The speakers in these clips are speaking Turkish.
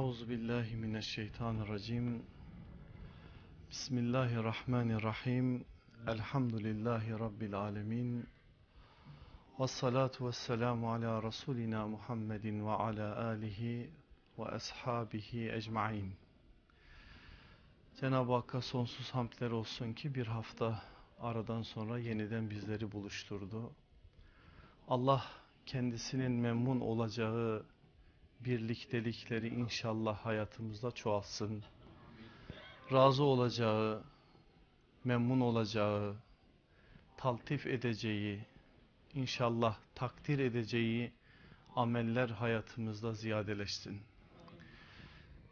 Euzu billahi mineşşeytanirracim. Bismillahirrahmanirrahim. Elhamdülillahi rabbil alamin. Ves salatu vesselamu ala rasulina Muhammedin ve ala alihi ve ashabihi ecmaîn. Cenab-ı Hakk'a sonsuz hamdler olsun ki bir hafta aradan sonra yeniden bizleri buluşturdu. Allah kendisinin memnun olacağı birliktelikleri inşallah hayatımızda çoğalsın. Razı olacağı, memnun olacağı, taltif edeceği, inşallah takdir edeceği ameller hayatımızda ziyadeleşsin.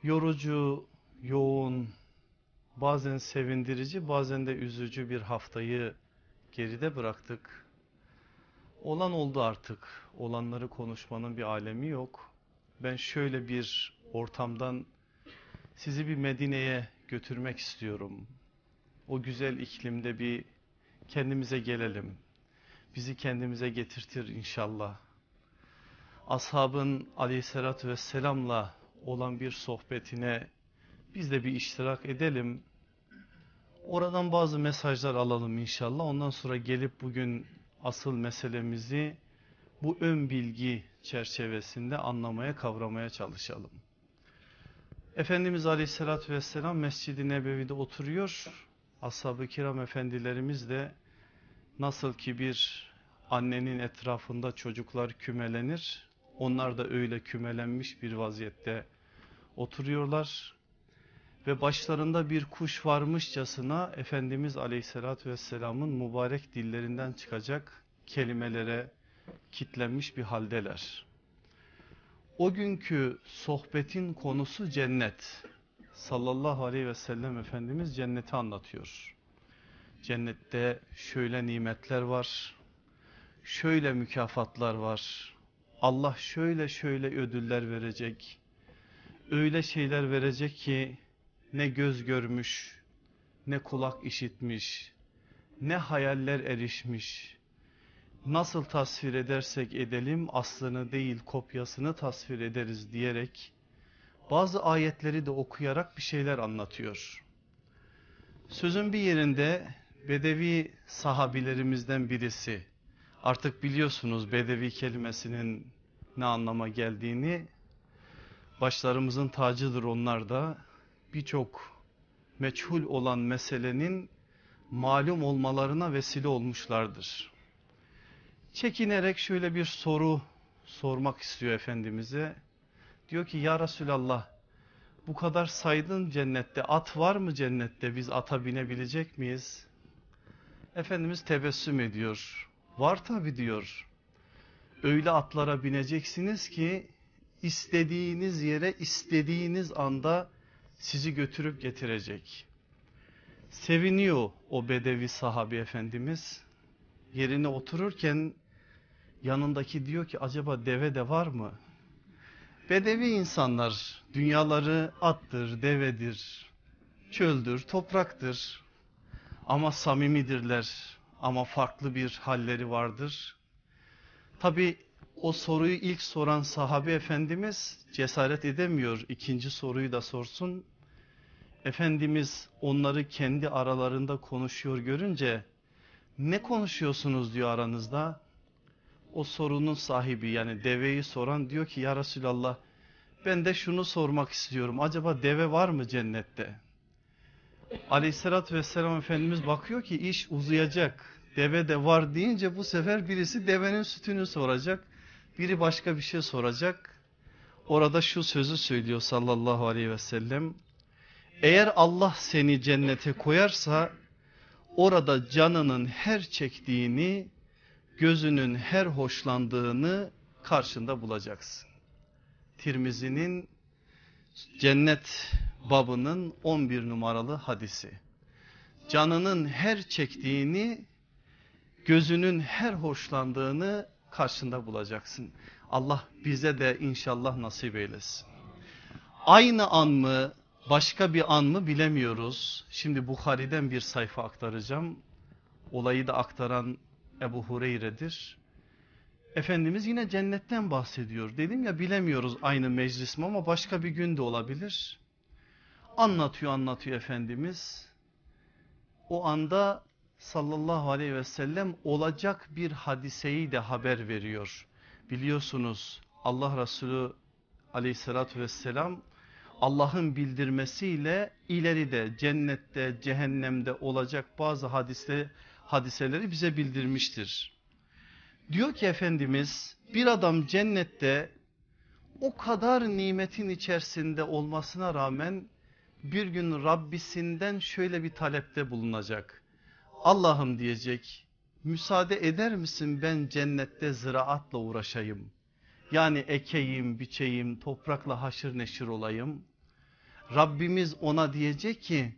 Yorucu, yoğun, bazen sevindirici, bazen de üzücü bir haftayı geride bıraktık. Olan oldu artık. Olanları konuşmanın bir alemi yok. Ben şöyle bir ortamdan sizi bir Medine'ye götürmek istiyorum. O güzel iklimde bir kendimize gelelim. Bizi kendimize getirtir inşallah. Ashabın aleyhissalatü vesselamla olan bir sohbetine biz de bir iştirak edelim. Oradan bazı mesajlar alalım inşallah. Ondan sonra gelip bugün asıl meselemizi bu ön bilgi çerçevesinde anlamaya kavramaya çalışalım. Efendimiz Aleyhisselatü Vesselam Mescid-i Nebevi'de oturuyor. Ashab-ı kiram efendilerimiz de nasıl ki bir annenin etrafında çocuklar kümelenir. Onlar da öyle kümelenmiş bir vaziyette oturuyorlar. Ve başlarında bir kuş varmışçasına Efendimiz Aleyhisselatü Vesselam'ın mübarek dillerinden çıkacak kelimelere kitlenmiş bir haldeler. O günkü sohbetin konusu cennet. Sallallahu aleyhi ve sellem Efendimiz cenneti anlatıyor. Cennette şöyle nimetler var, şöyle mükafatlar var. Allah şöyle şöyle ödüller verecek. Öyle şeyler verecek ki ne göz görmüş, ne kulak işitmiş, ne hayaller erişmiş nasıl tasvir edersek edelim aslını değil kopyasını tasvir ederiz diyerek bazı ayetleri de okuyarak bir şeyler anlatıyor. Sözün bir yerinde Bedevi sahabilerimizden birisi artık biliyorsunuz Bedevi kelimesinin ne anlama geldiğini başlarımızın tacıdır onlar da birçok meçhul olan meselenin malum olmalarına vesile olmuşlardır çekinerek şöyle bir soru sormak istiyor Efendimiz'e. Diyor ki ya Resulallah bu kadar saydın cennette at var mı cennette biz ata binebilecek miyiz? Efendimiz tebessüm ediyor. Var tabi diyor. Öyle atlara bineceksiniz ki istediğiniz yere istediğiniz anda sizi götürüp getirecek. Seviniyor o bedevi sahabi efendimiz. Yerine otururken yanındaki diyor ki acaba deve de var mı? Bedevi insanlar dünyaları attır, devedir, çöldür, topraktır. Ama samimidirler ama farklı bir halleri vardır. Tabi o soruyu ilk soran sahabe efendimiz cesaret edemiyor ikinci soruyu da sorsun. Efendimiz onları kendi aralarında konuşuyor görünce ne konuşuyorsunuz diyor aranızda o sorunun sahibi yani deveyi soran diyor ki ya Resulallah ben de şunu sormak istiyorum. Acaba deve var mı cennette? Aleyhissalatü vesselam Efendimiz bakıyor ki iş uzayacak. Deve de var deyince bu sefer birisi devenin sütünü soracak. Biri başka bir şey soracak. Orada şu sözü söylüyor sallallahu aleyhi ve sellem. Eğer Allah seni cennete koyarsa orada canının her çektiğini gözünün her hoşlandığını karşında bulacaksın. Tirmizi'nin cennet babının 11 numaralı hadisi. Canının her çektiğini, gözünün her hoşlandığını karşında bulacaksın. Allah bize de inşallah nasip eylesin. Aynı an mı, başka bir an mı bilemiyoruz. Şimdi Bukhari'den bir sayfa aktaracağım. Olayı da aktaran Ebu Hureyre'dir. Efendimiz yine cennetten bahsediyor. Dedim ya bilemiyoruz aynı meclis mi ama başka bir gün de olabilir. Anlatıyor anlatıyor Efendimiz. O anda sallallahu aleyhi ve sellem olacak bir hadiseyi de haber veriyor. Biliyorsunuz Allah Resulü aleyhissalatü vesselam Allah'ın bildirmesiyle ileride cennette cehennemde olacak bazı hadise, hadiseleri bize bildirmiştir. Diyor ki Efendimiz bir adam cennette o kadar nimetin içerisinde olmasına rağmen bir gün Rabbisinden şöyle bir talepte bulunacak. Allah'ım diyecek müsaade eder misin ben cennette ziraatla uğraşayım. Yani ekeyim, biçeyim, toprakla haşır neşir olayım. Rabbimiz ona diyecek ki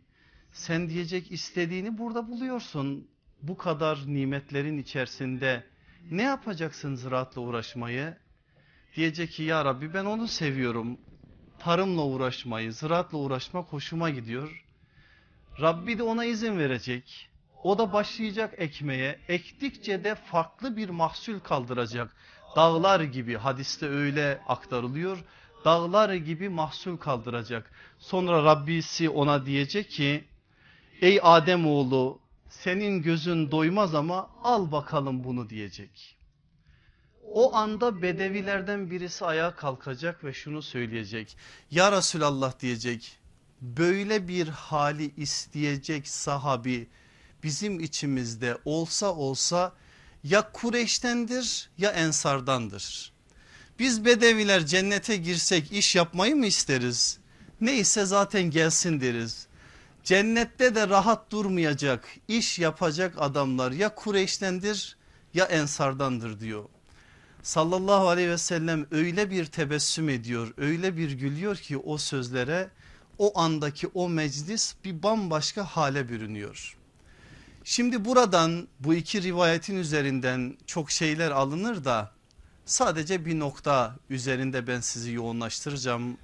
sen diyecek istediğini burada buluyorsun. Bu kadar nimetlerin içerisinde ne yapacaksın ziraatla uğraşmayı? Diyecek ki ya Rabbi ben onu seviyorum. Tarımla uğraşmayı, ziraatla uğraşmak hoşuma gidiyor. Rabbi de ona izin verecek. O da başlayacak ekmeye. Ektikçe de farklı bir mahsul kaldıracak. Dağlar gibi hadiste öyle aktarılıyor. Dağlar gibi mahsul kaldıracak. Sonra Rabbisi ona diyecek ki ey Adem oğlu senin gözün doymaz ama al bakalım bunu diyecek. O anda bedevilerden birisi ayağa kalkacak ve şunu söyleyecek. Ya Resulallah diyecek böyle bir hali isteyecek sahabi bizim içimizde olsa olsa ya Kureş'tendir ya Ensardandır. Biz bedeviler cennete girsek iş yapmayı mı isteriz? Neyse zaten gelsin deriz. Cennette de rahat durmayacak iş yapacak adamlar ya Kureyş'tendir ya Ensardandır diyor. Sallallahu aleyhi ve sellem öyle bir tebessüm ediyor öyle bir gülüyor ki o sözlere o andaki o meclis bir bambaşka hale bürünüyor. Şimdi buradan bu iki rivayetin üzerinden çok şeyler alınır da sadece bir nokta üzerinde ben sizi yoğunlaştıracağım.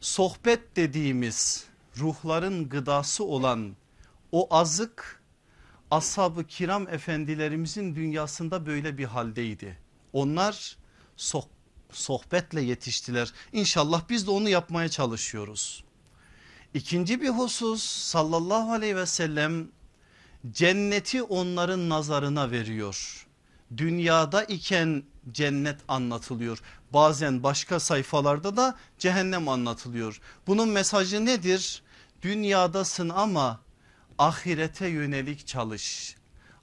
Sohbet dediğimiz ruhların gıdası olan o azık ashab-ı kiram efendilerimizin dünyasında böyle bir haldeydi. Onlar soh sohbetle yetiştiler. İnşallah biz de onu yapmaya çalışıyoruz. İkinci bir husus sallallahu aleyhi ve sellem cenneti onların nazarına veriyor. Dünyada iken cennet anlatılıyor. Bazen başka sayfalarda da cehennem anlatılıyor. Bunun mesajı nedir? Dünyadasın ama ahirete yönelik çalış.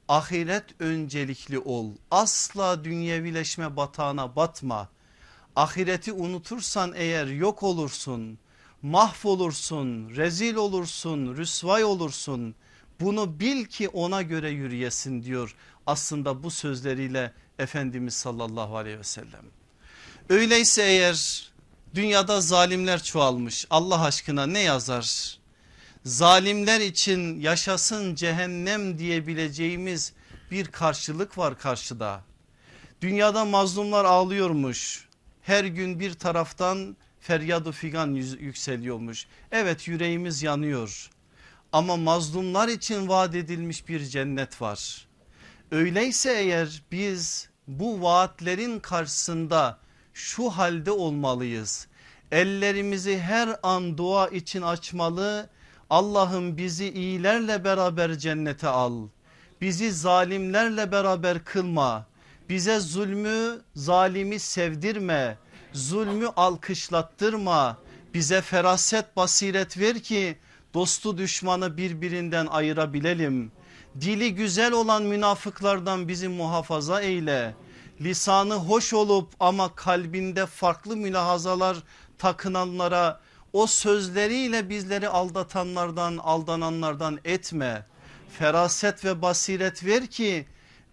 Ahiret öncelikli ol. Asla dünyevileşme batağına batma. Ahireti unutursan eğer yok olursun, mahvolursun, rezil olursun, rüsvay olursun. Bunu bil ki ona göre yürüyesin diyor aslında bu sözleriyle Efendimiz sallallahu aleyhi ve sellem. Öyleyse eğer dünyada zalimler çoğalmış Allah aşkına ne yazar? Zalimler için yaşasın cehennem diyebileceğimiz bir karşılık var karşıda. Dünyada mazlumlar ağlıyormuş. Her gün bir taraftan feryadu figan yükseliyormuş. Evet yüreğimiz yanıyor. Ama mazlumlar için vaat edilmiş bir cennet var. Öyleyse eğer biz bu vaatlerin karşısında şu halde olmalıyız. Ellerimizi her an dua için açmalı. Allah'ım bizi iyilerle beraber cennete al. Bizi zalimlerle beraber kılma. Bize zulmü zalimi sevdirme. Zulmü alkışlattırma. Bize feraset basiret ver ki dostu düşmanı birbirinden ayırabilelim. Dili güzel olan münafıklardan bizi muhafaza eyle. Lisanı hoş olup ama kalbinde farklı mülahazalar takınanlara o sözleriyle bizleri aldatanlardan aldananlardan etme. Feraset ve basiret ver ki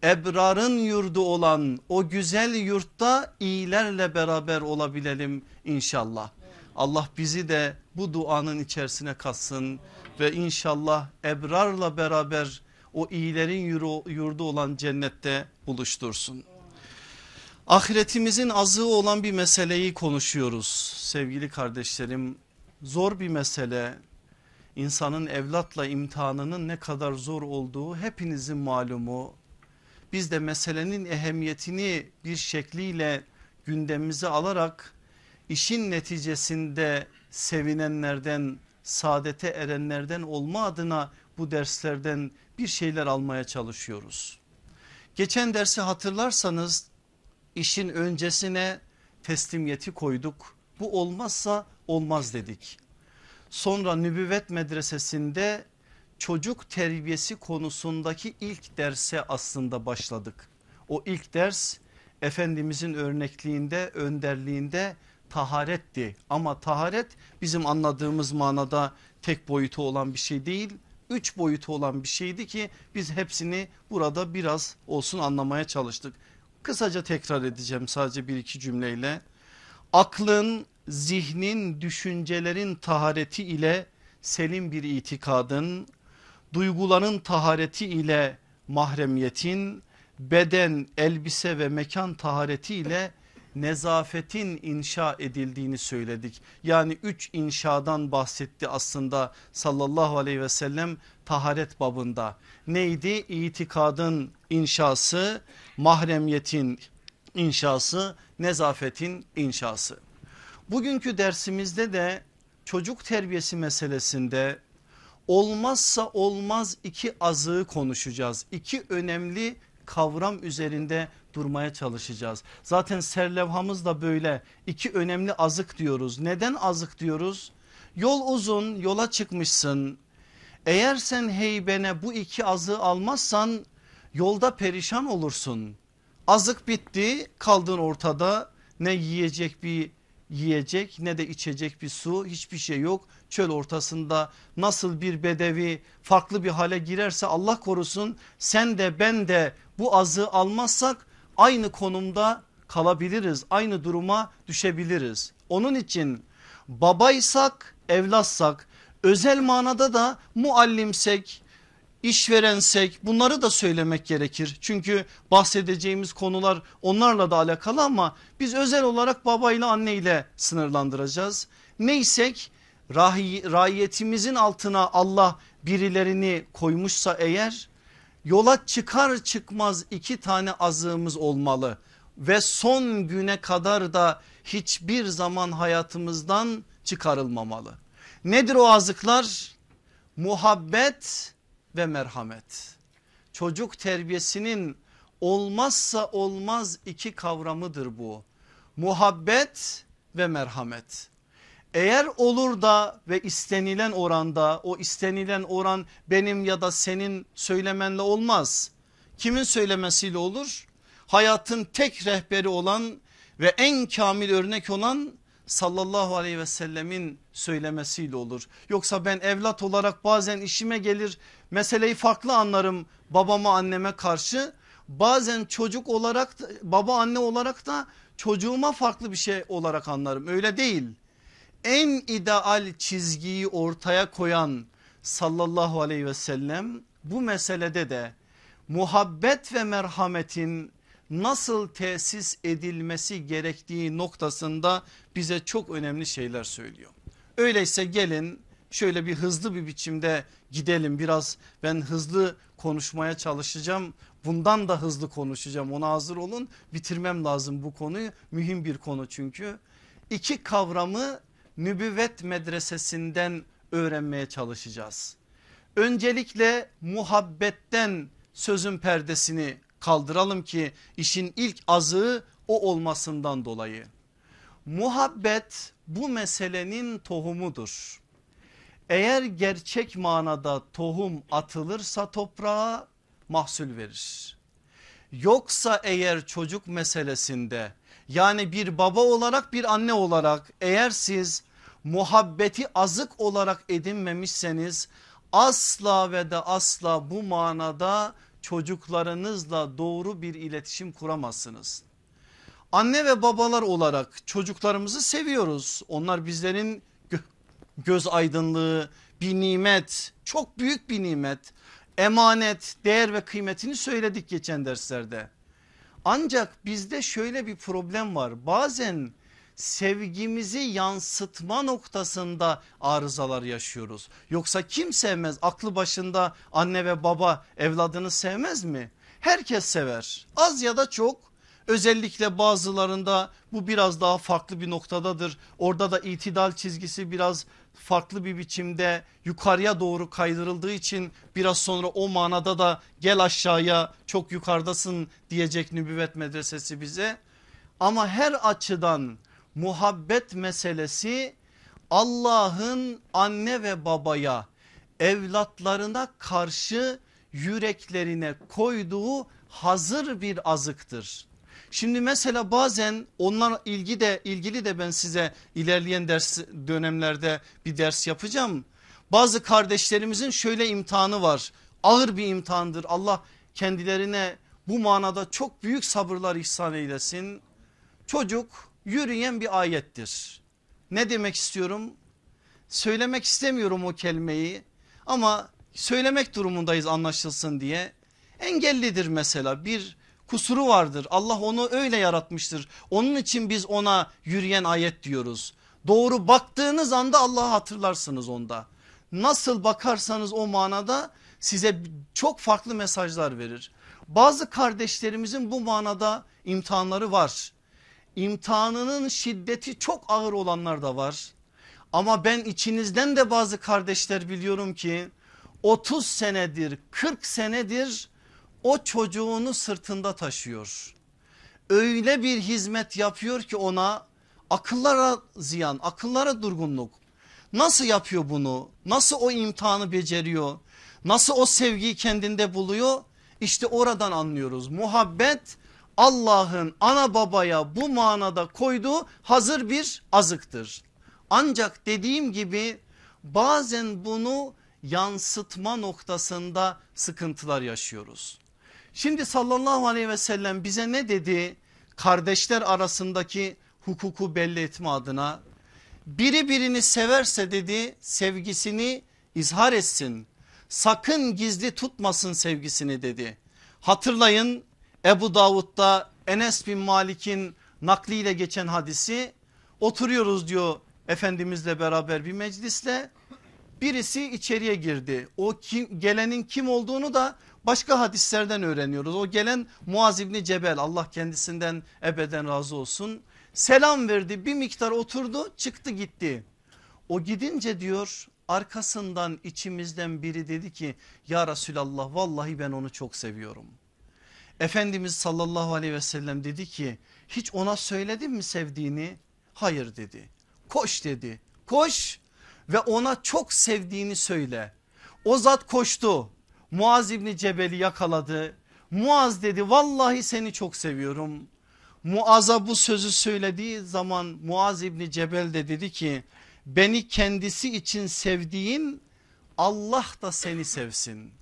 ebrarın yurdu olan o güzel yurtta iyilerle beraber olabilelim inşallah. Allah bizi de bu duanın içerisine katsın ve inşallah ebrarla beraber o iyilerin yurdu olan cennette buluştursun. Ahiretimizin azığı olan bir meseleyi konuşuyoruz sevgili kardeşlerim. Zor bir mesele. İnsanın evlatla imtihanının ne kadar zor olduğu hepinizin malumu. biz de meselenin ehemmiyetini bir şekliyle gündemimize alarak işin neticesinde sevinenlerden saadete erenlerden olma adına bu derslerden bir şeyler almaya çalışıyoruz. Geçen dersi hatırlarsanız işin öncesine teslimiyeti koyduk. Bu olmazsa olmaz dedik. Sonra nübüvvet medresesinde çocuk terbiyesi konusundaki ilk derse aslında başladık. O ilk ders Efendimizin örnekliğinde önderliğinde taharetti ama taharet bizim anladığımız manada tek boyutu olan bir şey değil üç boyutu olan bir şeydi ki biz hepsini burada biraz olsun anlamaya çalıştık. Kısaca tekrar edeceğim sadece bir iki cümleyle. Aklın, zihnin, düşüncelerin tahareti ile selim bir itikadın, duyguların tahareti ile mahremiyetin, beden, elbise ve mekan tahareti ile nezafetin inşa edildiğini söyledik. Yani üç inşadan bahsetti aslında sallallahu aleyhi ve sellem taharet babında. Neydi? İtikadın inşası, mahremiyetin inşası, nezafetin inşası. Bugünkü dersimizde de çocuk terbiyesi meselesinde olmazsa olmaz iki azığı konuşacağız. İki önemli kavram üzerinde durmaya çalışacağız. Zaten serlevhamız da böyle iki önemli azık diyoruz. Neden azık diyoruz? Yol uzun yola çıkmışsın. Eğer sen heybene bu iki azığı almazsan yolda perişan olursun. Azık bitti kaldın ortada ne yiyecek bir yiyecek ne de içecek bir su hiçbir şey yok. Çöl ortasında nasıl bir bedevi farklı bir hale girerse Allah korusun sen de ben de bu azı almazsak aynı konumda kalabiliriz. Aynı duruma düşebiliriz. Onun için babaysak evlatsak özel manada da muallimsek işverensek bunları da söylemek gerekir. Çünkü bahsedeceğimiz konular onlarla da alakalı ama biz özel olarak babayla anneyle sınırlandıracağız. Neysek rahiyetimizin altına Allah birilerini koymuşsa eğer yola çıkar çıkmaz iki tane azığımız olmalı ve son güne kadar da hiçbir zaman hayatımızdan çıkarılmamalı. Nedir o azıklar? Muhabbet ve merhamet. Çocuk terbiyesinin olmazsa olmaz iki kavramıdır bu. Muhabbet ve merhamet. Eğer olur da ve istenilen oranda o istenilen oran benim ya da senin söylemenle olmaz. Kimin söylemesiyle olur? Hayatın tek rehberi olan ve en kamil örnek olan sallallahu aleyhi ve sellemin söylemesiyle olur. Yoksa ben evlat olarak bazen işime gelir meseleyi farklı anlarım babama anneme karşı. Bazen çocuk olarak baba anne olarak da çocuğuma farklı bir şey olarak anlarım öyle değil en ideal çizgiyi ortaya koyan sallallahu aleyhi ve sellem bu meselede de muhabbet ve merhametin nasıl tesis edilmesi gerektiği noktasında bize çok önemli şeyler söylüyor. Öyleyse gelin şöyle bir hızlı bir biçimde gidelim biraz ben hızlı konuşmaya çalışacağım. Bundan da hızlı konuşacağım ona hazır olun bitirmem lazım bu konuyu mühim bir konu çünkü. İki kavramı nübüvvet medresesinden öğrenmeye çalışacağız. Öncelikle muhabbetten sözün perdesini kaldıralım ki işin ilk azığı o olmasından dolayı. Muhabbet bu meselenin tohumudur. Eğer gerçek manada tohum atılırsa toprağa mahsul verir. Yoksa eğer çocuk meselesinde yani bir baba olarak bir anne olarak eğer siz muhabbeti azık olarak edinmemişseniz asla ve de asla bu manada çocuklarınızla doğru bir iletişim kuramazsınız. Anne ve babalar olarak çocuklarımızı seviyoruz. Onlar bizlerin göz aydınlığı, bir nimet, çok büyük bir nimet. Emanet, değer ve kıymetini söyledik geçen derslerde. Ancak bizde şöyle bir problem var. Bazen sevgimizi yansıtma noktasında arızalar yaşıyoruz. Yoksa kim sevmez aklı başında anne ve baba evladını sevmez mi? herkes sever az ya da çok özellikle bazılarında bu biraz daha farklı bir noktadadır. Orada da itidal çizgisi biraz farklı bir biçimde yukarıya doğru kaydırıldığı için biraz sonra o manada da gel aşağıya çok yukarıdasın diyecek nübüvvet medresesi bize. Ama her açıdan muhabbet meselesi Allah'ın anne ve babaya evlatlarına karşı yüreklerine koyduğu hazır bir azıktır. Şimdi mesela bazen onlar ilgi de ilgili de ben size ilerleyen ders dönemlerde bir ders yapacağım. Bazı kardeşlerimizin şöyle imtihanı var. Ağır bir imtihandır. Allah kendilerine bu manada çok büyük sabırlar ihsan eylesin. Çocuk yürüyen bir ayettir. Ne demek istiyorum? Söylemek istemiyorum o kelimeyi ama söylemek durumundayız anlaşılsın diye. Engellidir mesela bir kusuru vardır. Allah onu öyle yaratmıştır. Onun için biz ona yürüyen ayet diyoruz. Doğru baktığınız anda Allah'ı hatırlarsınız onda. Nasıl bakarsanız o manada size çok farklı mesajlar verir. Bazı kardeşlerimizin bu manada imtihanları var. İmtihanının şiddeti çok ağır olanlar da var. Ama ben içinizden de bazı kardeşler biliyorum ki 30 senedir 40 senedir o çocuğunu sırtında taşıyor. Öyle bir hizmet yapıyor ki ona akıllara ziyan akıllara durgunluk. Nasıl yapıyor bunu nasıl o imtihanı beceriyor nasıl o sevgiyi kendinde buluyor İşte oradan anlıyoruz muhabbet Allah'ın ana babaya bu manada koyduğu hazır bir azıktır. Ancak dediğim gibi bazen bunu yansıtma noktasında sıkıntılar yaşıyoruz. Şimdi sallallahu aleyhi ve sellem bize ne dedi? Kardeşler arasındaki hukuku belli etme adına biri birini severse dedi sevgisini izhar etsin. Sakın gizli tutmasın sevgisini dedi. Hatırlayın Ebu Davud'da Enes bin Malik'in nakliyle geçen hadisi oturuyoruz diyor Efendimizle beraber bir meclisle birisi içeriye girdi. O kim, gelenin kim olduğunu da başka hadislerden öğreniyoruz. O gelen Muaz İbni Cebel Allah kendisinden ebeden razı olsun. Selam verdi bir miktar oturdu çıktı gitti. O gidince diyor arkasından içimizden biri dedi ki ya Resulallah vallahi ben onu çok seviyorum. Efendimiz sallallahu aleyhi ve sellem dedi ki hiç ona söyledin mi sevdiğini? Hayır dedi. Koş dedi. Koş ve ona çok sevdiğini söyle. O zat koştu. Muaz İbni Cebel'i yakaladı. Muaz dedi vallahi seni çok seviyorum. Muaz'a bu sözü söylediği zaman Muaz İbni Cebel de dedi ki beni kendisi için sevdiğin Allah da seni sevsin.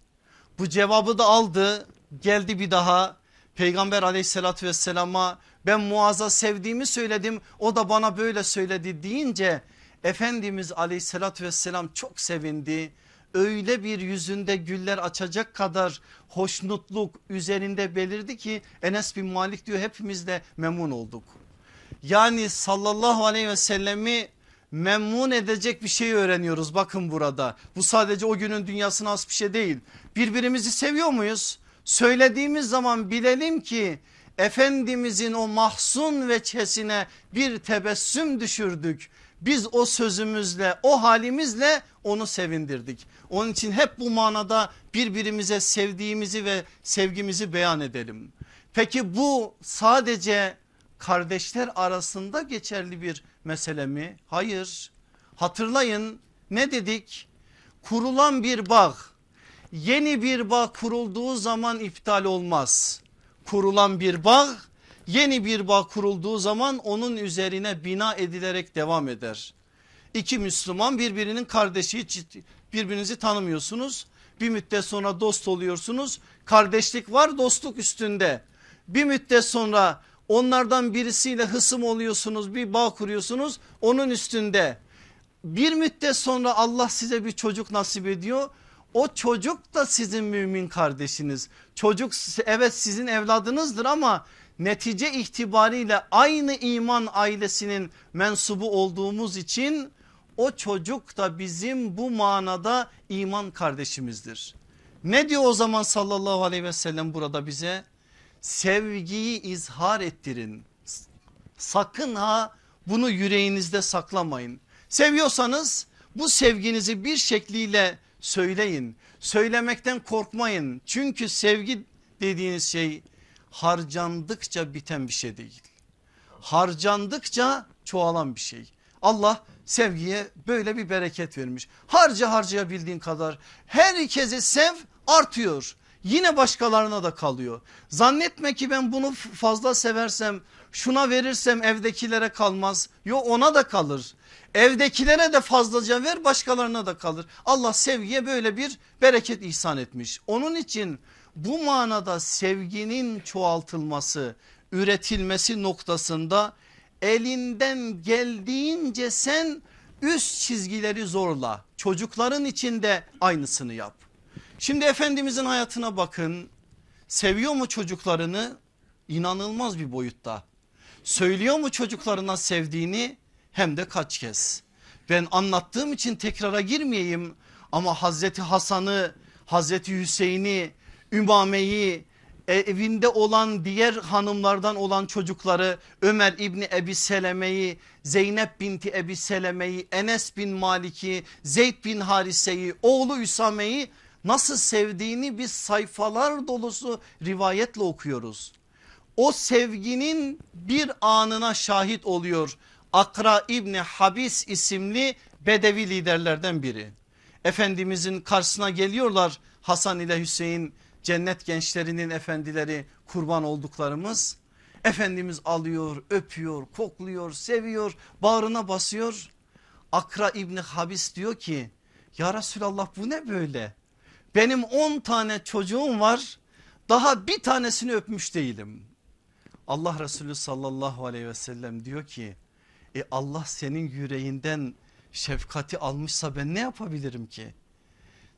Bu cevabı da aldı geldi bir daha Peygamber aleyhissalatü vesselama ben Muaz'a sevdiğimi söyledim o da bana böyle söyledi deyince Efendimiz aleyhissalatü vesselam çok sevindi. Öyle bir yüzünde güller açacak kadar hoşnutluk üzerinde belirdi ki Enes bin Malik diyor hepimiz de memnun olduk. Yani sallallahu aleyhi ve sellemi memnun edecek bir şey öğreniyoruz bakın burada. Bu sadece o günün dünyasına az bir şey değil. Birbirimizi seviyor muyuz? Söylediğimiz zaman bilelim ki Efendimizin o mahzun veçhesine bir tebessüm düşürdük. Biz o sözümüzle o halimizle onu sevindirdik. Onun için hep bu manada birbirimize sevdiğimizi ve sevgimizi beyan edelim. Peki bu sadece kardeşler arasında geçerli bir mesele mi? Hayır. Hatırlayın ne dedik? Kurulan bir bağ yeni bir bağ kurulduğu zaman iptal olmaz. Kurulan bir bağ yeni bir bağ kurulduğu zaman onun üzerine bina edilerek devam eder. İki Müslüman birbirinin kardeşi birbirinizi tanımıyorsunuz. Bir müddet sonra dost oluyorsunuz. Kardeşlik var dostluk üstünde. Bir müddet sonra onlardan birisiyle hısım oluyorsunuz bir bağ kuruyorsunuz onun üstünde. Bir müddet sonra Allah size bir çocuk nasip ediyor. O çocuk da sizin mümin kardeşiniz. Çocuk evet sizin evladınızdır ama netice itibariyle aynı iman ailesinin mensubu olduğumuz için o çocuk da bizim bu manada iman kardeşimizdir. Ne diyor o zaman sallallahu aleyhi ve sellem burada bize? Sevgiyi izhar ettirin. Sakın ha bunu yüreğinizde saklamayın. Seviyorsanız bu sevginizi bir şekliyle söyleyin. Söylemekten korkmayın. Çünkü sevgi dediğiniz şey harcandıkça biten bir şey değil. Harcandıkça çoğalan bir şey. Allah sevgiye böyle bir bereket vermiş. Harca harcayabildiğin kadar herkesi sev artıyor. Yine başkalarına da kalıyor. Zannetme ki ben bunu fazla seversem şuna verirsem evdekilere kalmaz. Yo ona da kalır. Evdekilere de fazlaca ver başkalarına da kalır. Allah sevgiye böyle bir bereket ihsan etmiş. Onun için bu manada sevginin çoğaltılması, üretilmesi noktasında elinden geldiğince sen üst çizgileri zorla. Çocukların içinde aynısını yap. Şimdi Efendimizin hayatına bakın. Seviyor mu çocuklarını? İnanılmaz bir boyutta. Söylüyor mu çocuklarına sevdiğini? Hem de kaç kez. Ben anlattığım için tekrara girmeyeyim ama Hazreti Hasan'ı, Hazreti Hüseyin'i, Ümame'yi, evinde olan diğer hanımlardan olan çocukları Ömer İbni Ebi Seleme'yi, Zeynep binti Ebi Seleme'yi, Enes bin Malik'i, Zeyd bin Harise'yi, oğlu Üsame'yi nasıl sevdiğini biz sayfalar dolusu rivayetle okuyoruz. O sevginin bir anına şahit oluyor Akra İbni Habis isimli Bedevi liderlerden biri. Efendimizin karşısına geliyorlar Hasan ile Hüseyin cennet gençlerinin efendileri kurban olduklarımız. Efendimiz alıyor öpüyor kokluyor seviyor bağrına basıyor. Akra İbni Habis diyor ki ya Resulallah bu ne böyle? Benim 10 tane çocuğum var daha bir tanesini öpmüş değilim. Allah Resulü sallallahu aleyhi ve sellem diyor ki e Allah senin yüreğinden şefkati almışsa ben ne yapabilirim ki?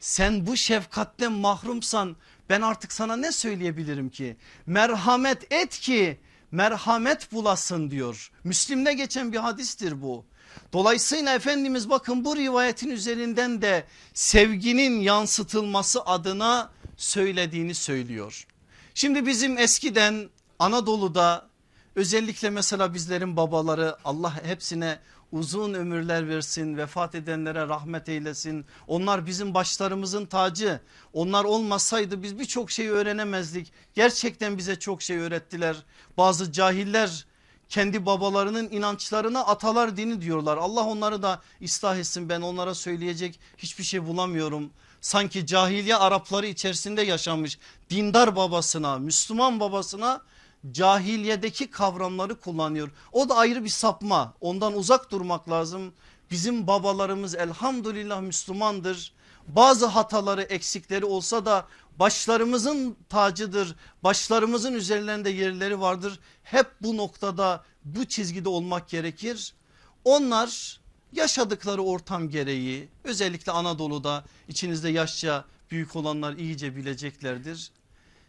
Sen bu şefkatten mahrumsan ben artık sana ne söyleyebilirim ki? Merhamet et ki merhamet bulasın diyor. Müslim'de geçen bir hadistir bu. Dolayısıyla Efendimiz bakın bu rivayetin üzerinden de sevginin yansıtılması adına söylediğini söylüyor. Şimdi bizim eskiden Anadolu'da özellikle mesela bizlerin babaları Allah hepsine uzun ömürler versin vefat edenlere rahmet eylesin. Onlar bizim başlarımızın tacı onlar olmasaydı biz birçok şey öğrenemezdik. Gerçekten bize çok şey öğrettiler. Bazı cahiller kendi babalarının inançlarına atalar dini diyorlar. Allah onları da ıslah etsin ben onlara söyleyecek hiçbir şey bulamıyorum. Sanki cahiliye Arapları içerisinde yaşamış dindar babasına Müslüman babasına cahiliyedeki kavramları kullanıyor. O da ayrı bir sapma ondan uzak durmak lazım. Bizim babalarımız elhamdülillah Müslümandır. Bazı hataları eksikleri olsa da başlarımızın tacıdır. Başlarımızın üzerlerinde yerleri vardır. Hep bu noktada bu çizgide olmak gerekir. Onlar yaşadıkları ortam gereği özellikle Anadolu'da içinizde yaşça büyük olanlar iyice bileceklerdir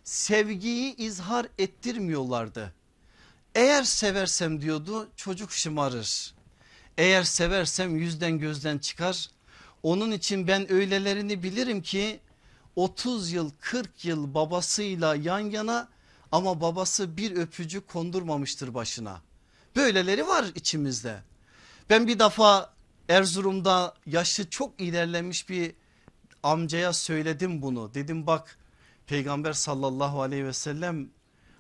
sevgiyi izhar ettirmiyorlardı. Eğer seversem diyordu çocuk şımarır. Eğer seversem yüzden gözden çıkar. Onun için ben öylelerini bilirim ki 30 yıl 40 yıl babasıyla yan yana ama babası bir öpücük kondurmamıştır başına. Böyleleri var içimizde. Ben bir defa Erzurum'da yaşı çok ilerlemiş bir amcaya söyledim bunu. Dedim bak Peygamber sallallahu aleyhi ve sellem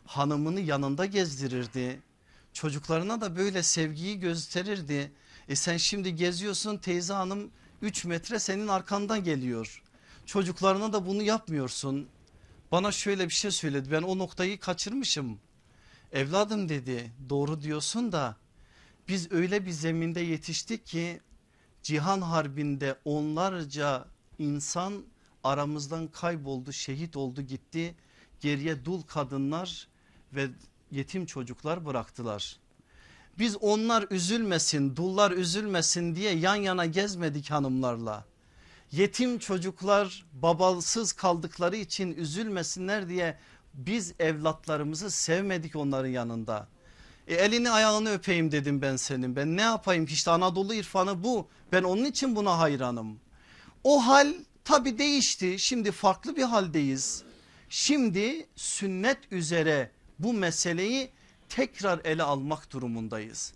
hanımını yanında gezdirirdi. Çocuklarına da böyle sevgiyi gösterirdi. E sen şimdi geziyorsun teyze hanım 3 metre senin arkandan geliyor. Çocuklarına da bunu yapmıyorsun. Bana şöyle bir şey söyledi ben o noktayı kaçırmışım. Evladım dedi doğru diyorsun da biz öyle bir zeminde yetiştik ki cihan harbinde onlarca insan aramızdan kayboldu şehit oldu gitti geriye dul kadınlar ve yetim çocuklar bıraktılar. Biz onlar üzülmesin dullar üzülmesin diye yan yana gezmedik hanımlarla. Yetim çocuklar babasız kaldıkları için üzülmesinler diye biz evlatlarımızı sevmedik onların yanında. E elini ayağını öpeyim dedim ben senin ben ne yapayım işte Anadolu irfanı bu ben onun için buna hayranım. O hal Tabi değişti şimdi farklı bir haldeyiz. Şimdi sünnet üzere bu meseleyi tekrar ele almak durumundayız.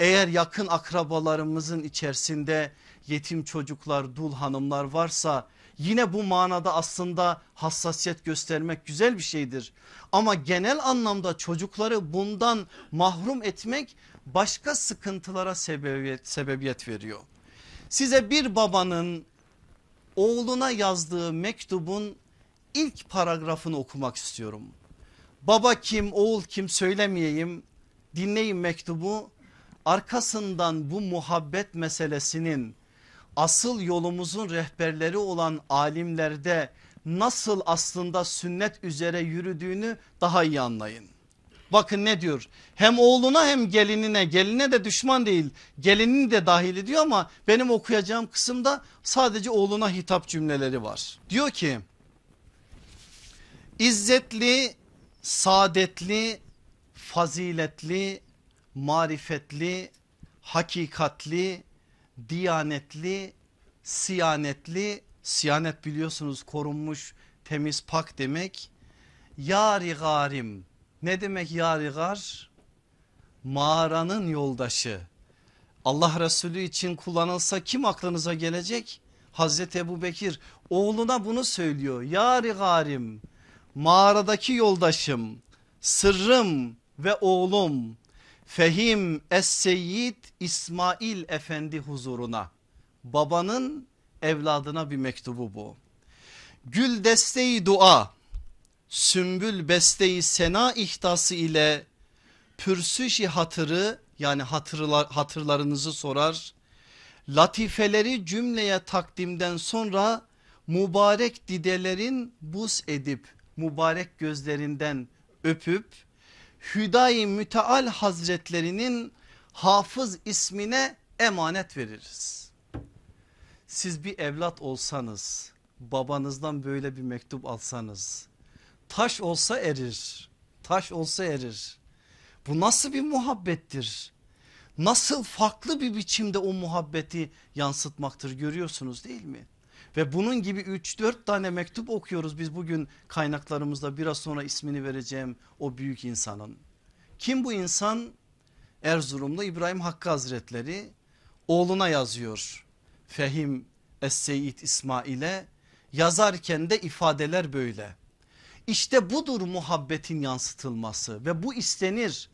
Eğer yakın akrabalarımızın içerisinde yetim çocuklar, dul hanımlar varsa yine bu manada aslında hassasiyet göstermek güzel bir şeydir. Ama genel anlamda çocukları bundan mahrum etmek başka sıkıntılara sebebiyet, sebebiyet veriyor. Size bir babanın oğluna yazdığı mektubun ilk paragrafını okumak istiyorum. Baba kim oğul kim söylemeyeyim dinleyin mektubu arkasından bu muhabbet meselesinin asıl yolumuzun rehberleri olan alimlerde nasıl aslında sünnet üzere yürüdüğünü daha iyi anlayın. Bakın ne diyor hem oğluna hem gelinine geline de düşman değil gelinini de dahil ediyor ama benim okuyacağım kısımda sadece oğluna hitap cümleleri var. Diyor ki İzzetli, saadetli, faziletli, marifetli, hakikatli, diyanetli, siyanetli, siyanet biliyorsunuz korunmuş, temiz, pak demek. Yari garim ne demek yari gar? Mağaranın yoldaşı. Allah Resulü için kullanılsa kim aklınıza gelecek? Hazreti Ebu Bekir oğluna bunu söylüyor. Yari garim mağaradaki yoldaşım, sırrım ve oğlum Fehim Es-Seyyid İsmail Efendi huzuruna babanın evladına bir mektubu bu. Gül desteği dua, sümbül besteyi sena ihtası ile pürsüşi hatırı yani hatırlar, hatırlarınızı sorar. Latifeleri cümleye takdimden sonra mübarek didelerin buz edip mübarek gözlerinden öpüp Hüdayi Müteal Hazretlerinin hafız ismine emanet veririz. Siz bir evlat olsanız babanızdan böyle bir mektup alsanız taş olsa erir taş olsa erir. Bu nasıl bir muhabbettir? Nasıl farklı bir biçimde o muhabbeti yansıtmaktır görüyorsunuz değil mi? Ve bunun gibi 3-4 tane mektup okuyoruz biz bugün kaynaklarımızda biraz sonra ismini vereceğim o büyük insanın. Kim bu insan? Erzurumlu İbrahim Hakkı Hazretleri oğluna yazıyor. Fehim Es-Seyyid İsmail'e yazarken de ifadeler böyle. İşte budur muhabbetin yansıtılması ve bu istenir.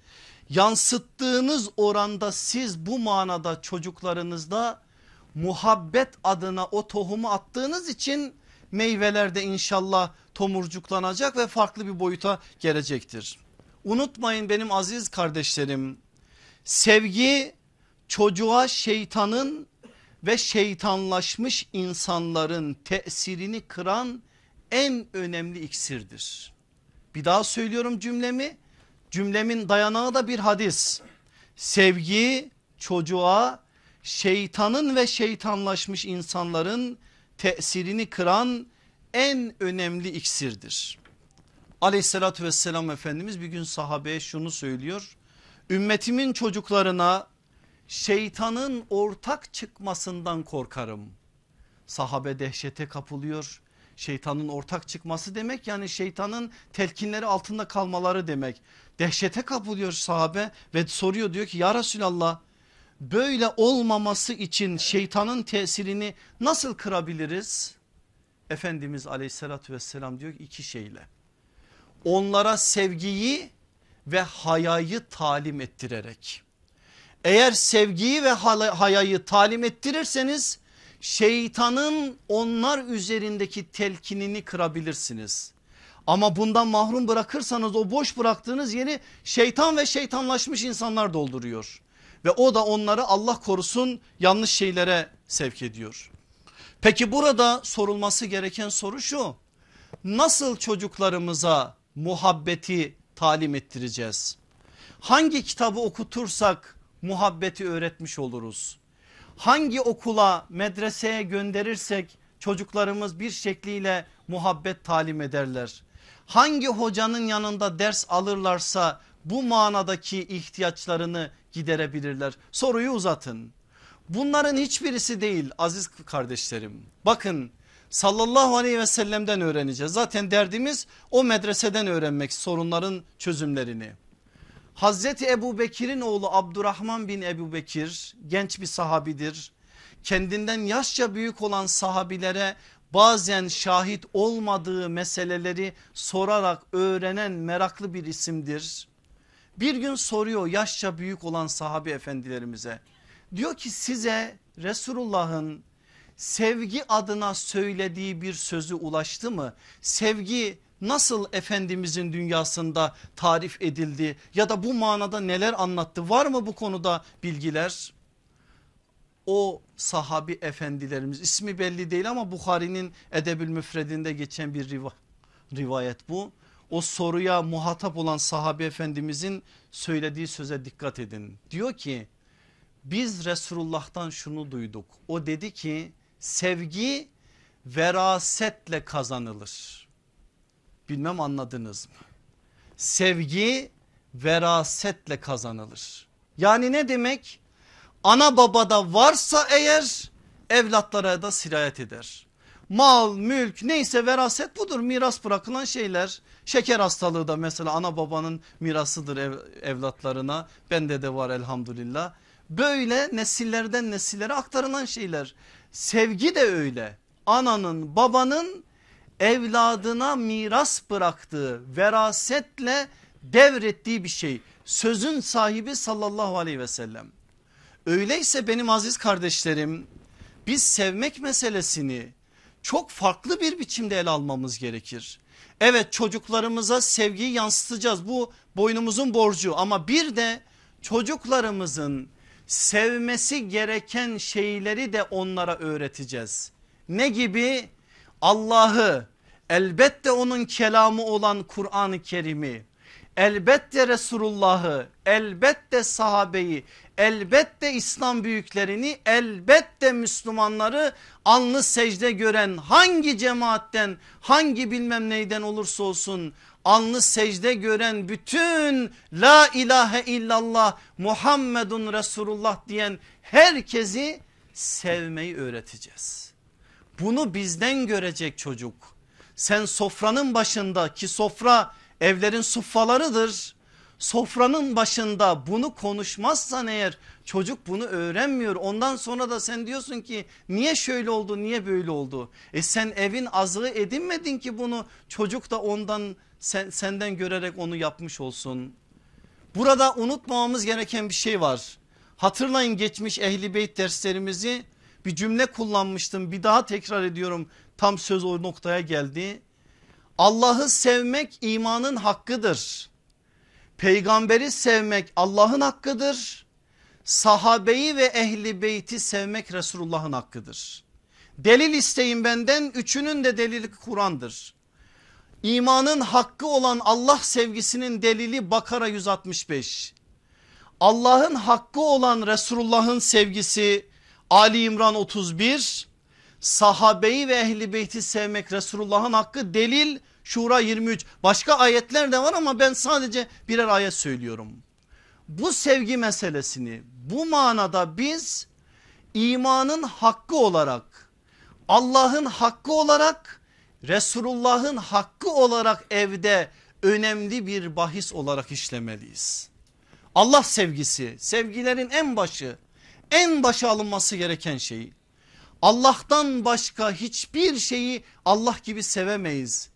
Yansıttığınız oranda siz bu manada çocuklarınızda muhabbet adına o tohumu attığınız için meyveler de inşallah tomurcuklanacak ve farklı bir boyuta gelecektir. Unutmayın benim aziz kardeşlerim sevgi çocuğa şeytanın ve şeytanlaşmış insanların tesirini kıran en önemli iksirdir. Bir daha söylüyorum cümlemi cümlemin dayanağı da bir hadis. Sevgi çocuğa şeytanın ve şeytanlaşmış insanların tesirini kıran en önemli iksirdir. Aleyhissalatü vesselam Efendimiz bir gün sahabeye şunu söylüyor. Ümmetimin çocuklarına şeytanın ortak çıkmasından korkarım. Sahabe dehşete kapılıyor. Şeytanın ortak çıkması demek yani şeytanın telkinleri altında kalmaları demek. Dehşete kapılıyor sahabe ve soruyor diyor ki ya Resulallah böyle olmaması için şeytanın tesirini nasıl kırabiliriz? Efendimiz aleyhissalatü vesselam diyor ki iki şeyle. Onlara sevgiyi ve hayayı talim ettirerek. Eğer sevgiyi ve hayayı talim ettirirseniz şeytanın onlar üzerindeki telkinini kırabilirsiniz. Ama bundan mahrum bırakırsanız o boş bıraktığınız yeri şeytan ve şeytanlaşmış insanlar dolduruyor ve o da onları Allah korusun yanlış şeylere sevk ediyor. Peki burada sorulması gereken soru şu. Nasıl çocuklarımıza muhabbeti talim ettireceğiz? Hangi kitabı okutursak muhabbeti öğretmiş oluruz? Hangi okula medreseye gönderirsek çocuklarımız bir şekliyle muhabbet talim ederler? Hangi hocanın yanında ders alırlarsa bu manadaki ihtiyaçlarını giderebilirler. Soruyu uzatın. Bunların hiçbirisi değil aziz kardeşlerim. Bakın sallallahu aleyhi ve sellem'den öğreneceğiz. Zaten derdimiz o medreseden öğrenmek sorunların çözümlerini. Hazreti Ebu Bekir'in oğlu Abdurrahman bin Ebu Bekir genç bir sahabidir. Kendinden yaşça büyük olan sahabilere bazen şahit olmadığı meseleleri sorarak öğrenen meraklı bir isimdir. Bir gün soruyor yaşça büyük olan sahabi efendilerimize. Diyor ki size Resulullah'ın sevgi adına söylediği bir sözü ulaştı mı? Sevgi nasıl Efendimizin dünyasında tarif edildi ya da bu manada neler anlattı var mı bu konuda bilgiler? O sahabi efendilerimiz ismi belli değil ama Bukhari'nin Edebül Müfredinde geçen bir riva, rivayet bu. O soruya muhatap olan sahabi efendimizin söylediği söze dikkat edin. Diyor ki biz Resulullah'tan şunu duyduk. O dedi ki sevgi verasetle kazanılır. Bilmem anladınız mı? Sevgi verasetle kazanılır. Yani ne demek? Ana babada varsa eğer evlatlara da sirayet eder. Mal, mülk neyse veraset budur miras bırakılan şeyler. Şeker hastalığı da mesela ana babanın mirasıdır ev, evlatlarına. Bende de var elhamdülillah. Böyle nesillerden nesillere aktarılan şeyler. Sevgi de öyle. Ananın babanın evladına miras bıraktığı verasetle devrettiği bir şey. Sözün sahibi sallallahu aleyhi ve sellem. Öyleyse benim aziz kardeşlerim biz sevmek meselesini çok farklı bir biçimde ele almamız gerekir. Evet çocuklarımıza sevgiyi yansıtacağız bu boynumuzun borcu ama bir de çocuklarımızın sevmesi gereken şeyleri de onlara öğreteceğiz. Ne gibi? Allah'ı elbette onun kelamı olan Kur'an-ı Kerim'i elbette Resulullah'ı elbette sahabeyi elbette İslam büyüklerini elbette Müslümanları alnı secde gören hangi cemaatten hangi bilmem neyden olursa olsun alnı secde gören bütün la ilahe illallah Muhammedun Resulullah diyen herkesi sevmeyi öğreteceğiz. Bunu bizden görecek çocuk. Sen sofranın başında ki sofra evlerin suffalarıdır. Sofranın başında bunu konuşmazsan eğer çocuk bunu öğrenmiyor. Ondan sonra da sen diyorsun ki niye şöyle oldu niye böyle oldu? E sen evin azığı edinmedin ki bunu çocuk da ondan sen, senden görerek onu yapmış olsun. Burada unutmamamız gereken bir şey var. Hatırlayın geçmiş ehli beyt derslerimizi bir cümle kullanmıştım bir daha tekrar ediyorum tam söz o noktaya geldi. Allah'ı sevmek imanın hakkıdır. Peygamberi sevmek Allah'ın hakkıdır. Sahabeyi ve ehli beyti sevmek Resulullah'ın hakkıdır. Delil isteyin benden üçünün de delili Kur'an'dır. İmanın hakkı olan Allah sevgisinin delili Bakara 165. Allah'ın hakkı olan Resulullah'ın sevgisi Ali İmran 31. Sahabeyi ve ehli beyti sevmek Resulullah'ın hakkı delil Şura 23 başka ayetler de var ama ben sadece birer ayet söylüyorum. Bu sevgi meselesini bu manada biz imanın hakkı olarak Allah'ın hakkı olarak Resulullah'ın hakkı olarak evde önemli bir bahis olarak işlemeliyiz. Allah sevgisi sevgilerin en başı en başa alınması gereken şey. Allah'tan başka hiçbir şeyi Allah gibi sevemeyiz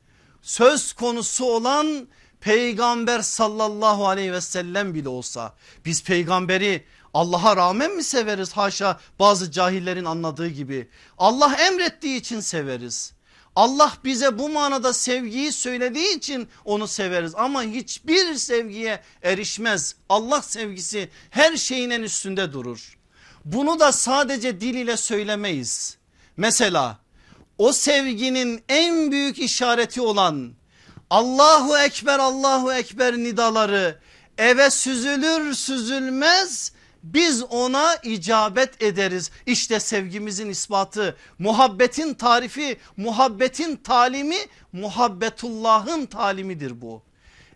söz konusu olan peygamber sallallahu aleyhi ve sellem bile olsa biz peygamberi Allah'a rağmen mi severiz haşa bazı cahillerin anladığı gibi Allah emrettiği için severiz. Allah bize bu manada sevgiyi söylediği için onu severiz ama hiçbir sevgiye erişmez. Allah sevgisi her şeyin en üstünde durur. Bunu da sadece dil ile söylemeyiz. Mesela o sevginin en büyük işareti olan Allahu Ekber Allahu Ekber nidaları eve süzülür süzülmez biz ona icabet ederiz. İşte sevgimizin ispatı muhabbetin tarifi muhabbetin talimi muhabbetullahın talimidir bu.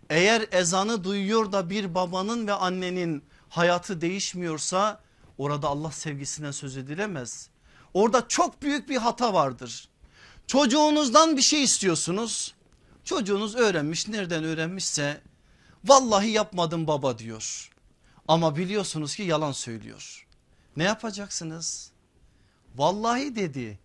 Eğer ezanı duyuyor da bir babanın ve annenin hayatı değişmiyorsa orada Allah sevgisinden söz edilemez. Orada çok büyük bir hata vardır. Çocuğunuzdan bir şey istiyorsunuz. Çocuğunuz öğrenmiş nereden öğrenmişse vallahi yapmadım baba diyor. Ama biliyorsunuz ki yalan söylüyor. Ne yapacaksınız? Vallahi dedi.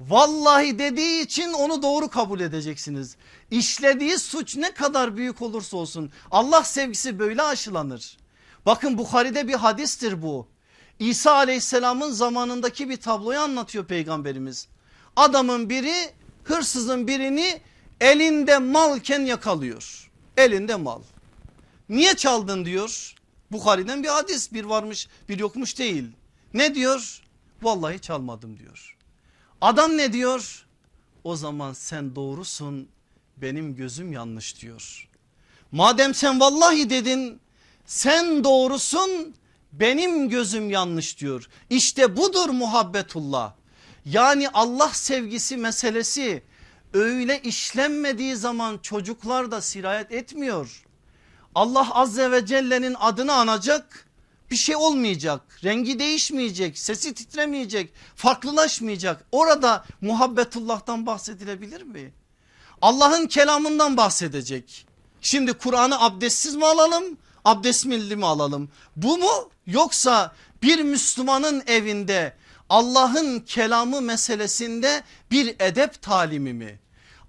Vallahi dediği için onu doğru kabul edeceksiniz. İşlediği suç ne kadar büyük olursa olsun Allah sevgisi böyle aşılanır. Bakın Bukhari'de bir hadistir bu. İsa aleyhisselamın zamanındaki bir tabloyu anlatıyor peygamberimiz. Adamın biri hırsızın birini elinde malken yakalıyor. Elinde mal. Niye çaldın diyor. Bukhari'den bir hadis bir varmış bir yokmuş değil. Ne diyor? Vallahi çalmadım diyor. Adam ne diyor? O zaman sen doğrusun benim gözüm yanlış diyor. Madem sen vallahi dedin sen doğrusun benim gözüm yanlış diyor. İşte budur muhabbetullah. Yani Allah sevgisi meselesi öyle işlenmediği zaman çocuklar da sirayet etmiyor. Allah azze ve celle'nin adını anacak bir şey olmayacak. Rengi değişmeyecek, sesi titremeyecek, farklılaşmayacak. Orada muhabbetullah'tan bahsedilebilir mi? Allah'ın kelamından bahsedecek. Şimdi Kur'an'ı abdestsiz mi alalım? Abdestmilli mi alalım? Bu mu? Yoksa bir Müslümanın evinde Allah'ın kelamı meselesinde bir edep talimi mi?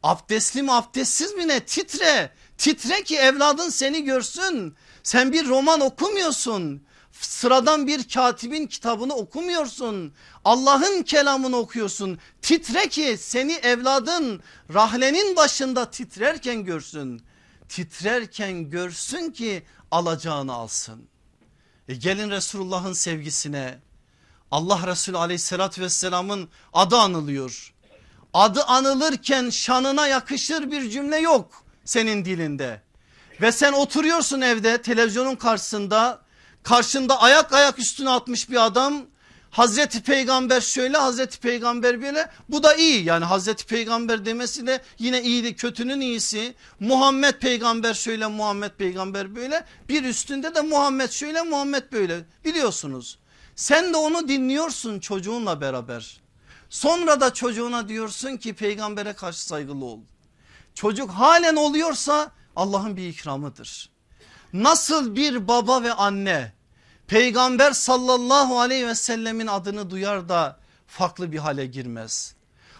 Abdestli mi abdestsiz mi ne? Titre. Titre ki evladın seni görsün. Sen bir roman okumuyorsun. Sıradan bir katibin kitabını okumuyorsun. Allah'ın kelamını okuyorsun. Titre ki seni evladın rahlenin başında titrerken görsün. Titrerken görsün ki alacağını alsın. E gelin Resulullah'ın sevgisine. Allah Resulü aleyhissalatü vesselamın adı anılıyor. Adı anılırken şanına yakışır bir cümle yok senin dilinde. Ve sen oturuyorsun evde televizyonun karşısında karşında ayak ayak üstüne atmış bir adam Hazreti Peygamber şöyle Hazreti Peygamber böyle bu da iyi yani Hazreti Peygamber demesi de yine iyiydi kötünün iyisi Muhammed Peygamber şöyle Muhammed Peygamber böyle bir üstünde de Muhammed şöyle Muhammed böyle biliyorsunuz. Sen de onu dinliyorsun çocuğunla beraber sonra da çocuğuna diyorsun ki peygambere karşı saygılı ol. Çocuk halen oluyorsa Allah'ın bir ikramıdır. Nasıl bir baba ve anne peygamber sallallahu aleyhi ve sellemin adını duyar da farklı bir hale girmez.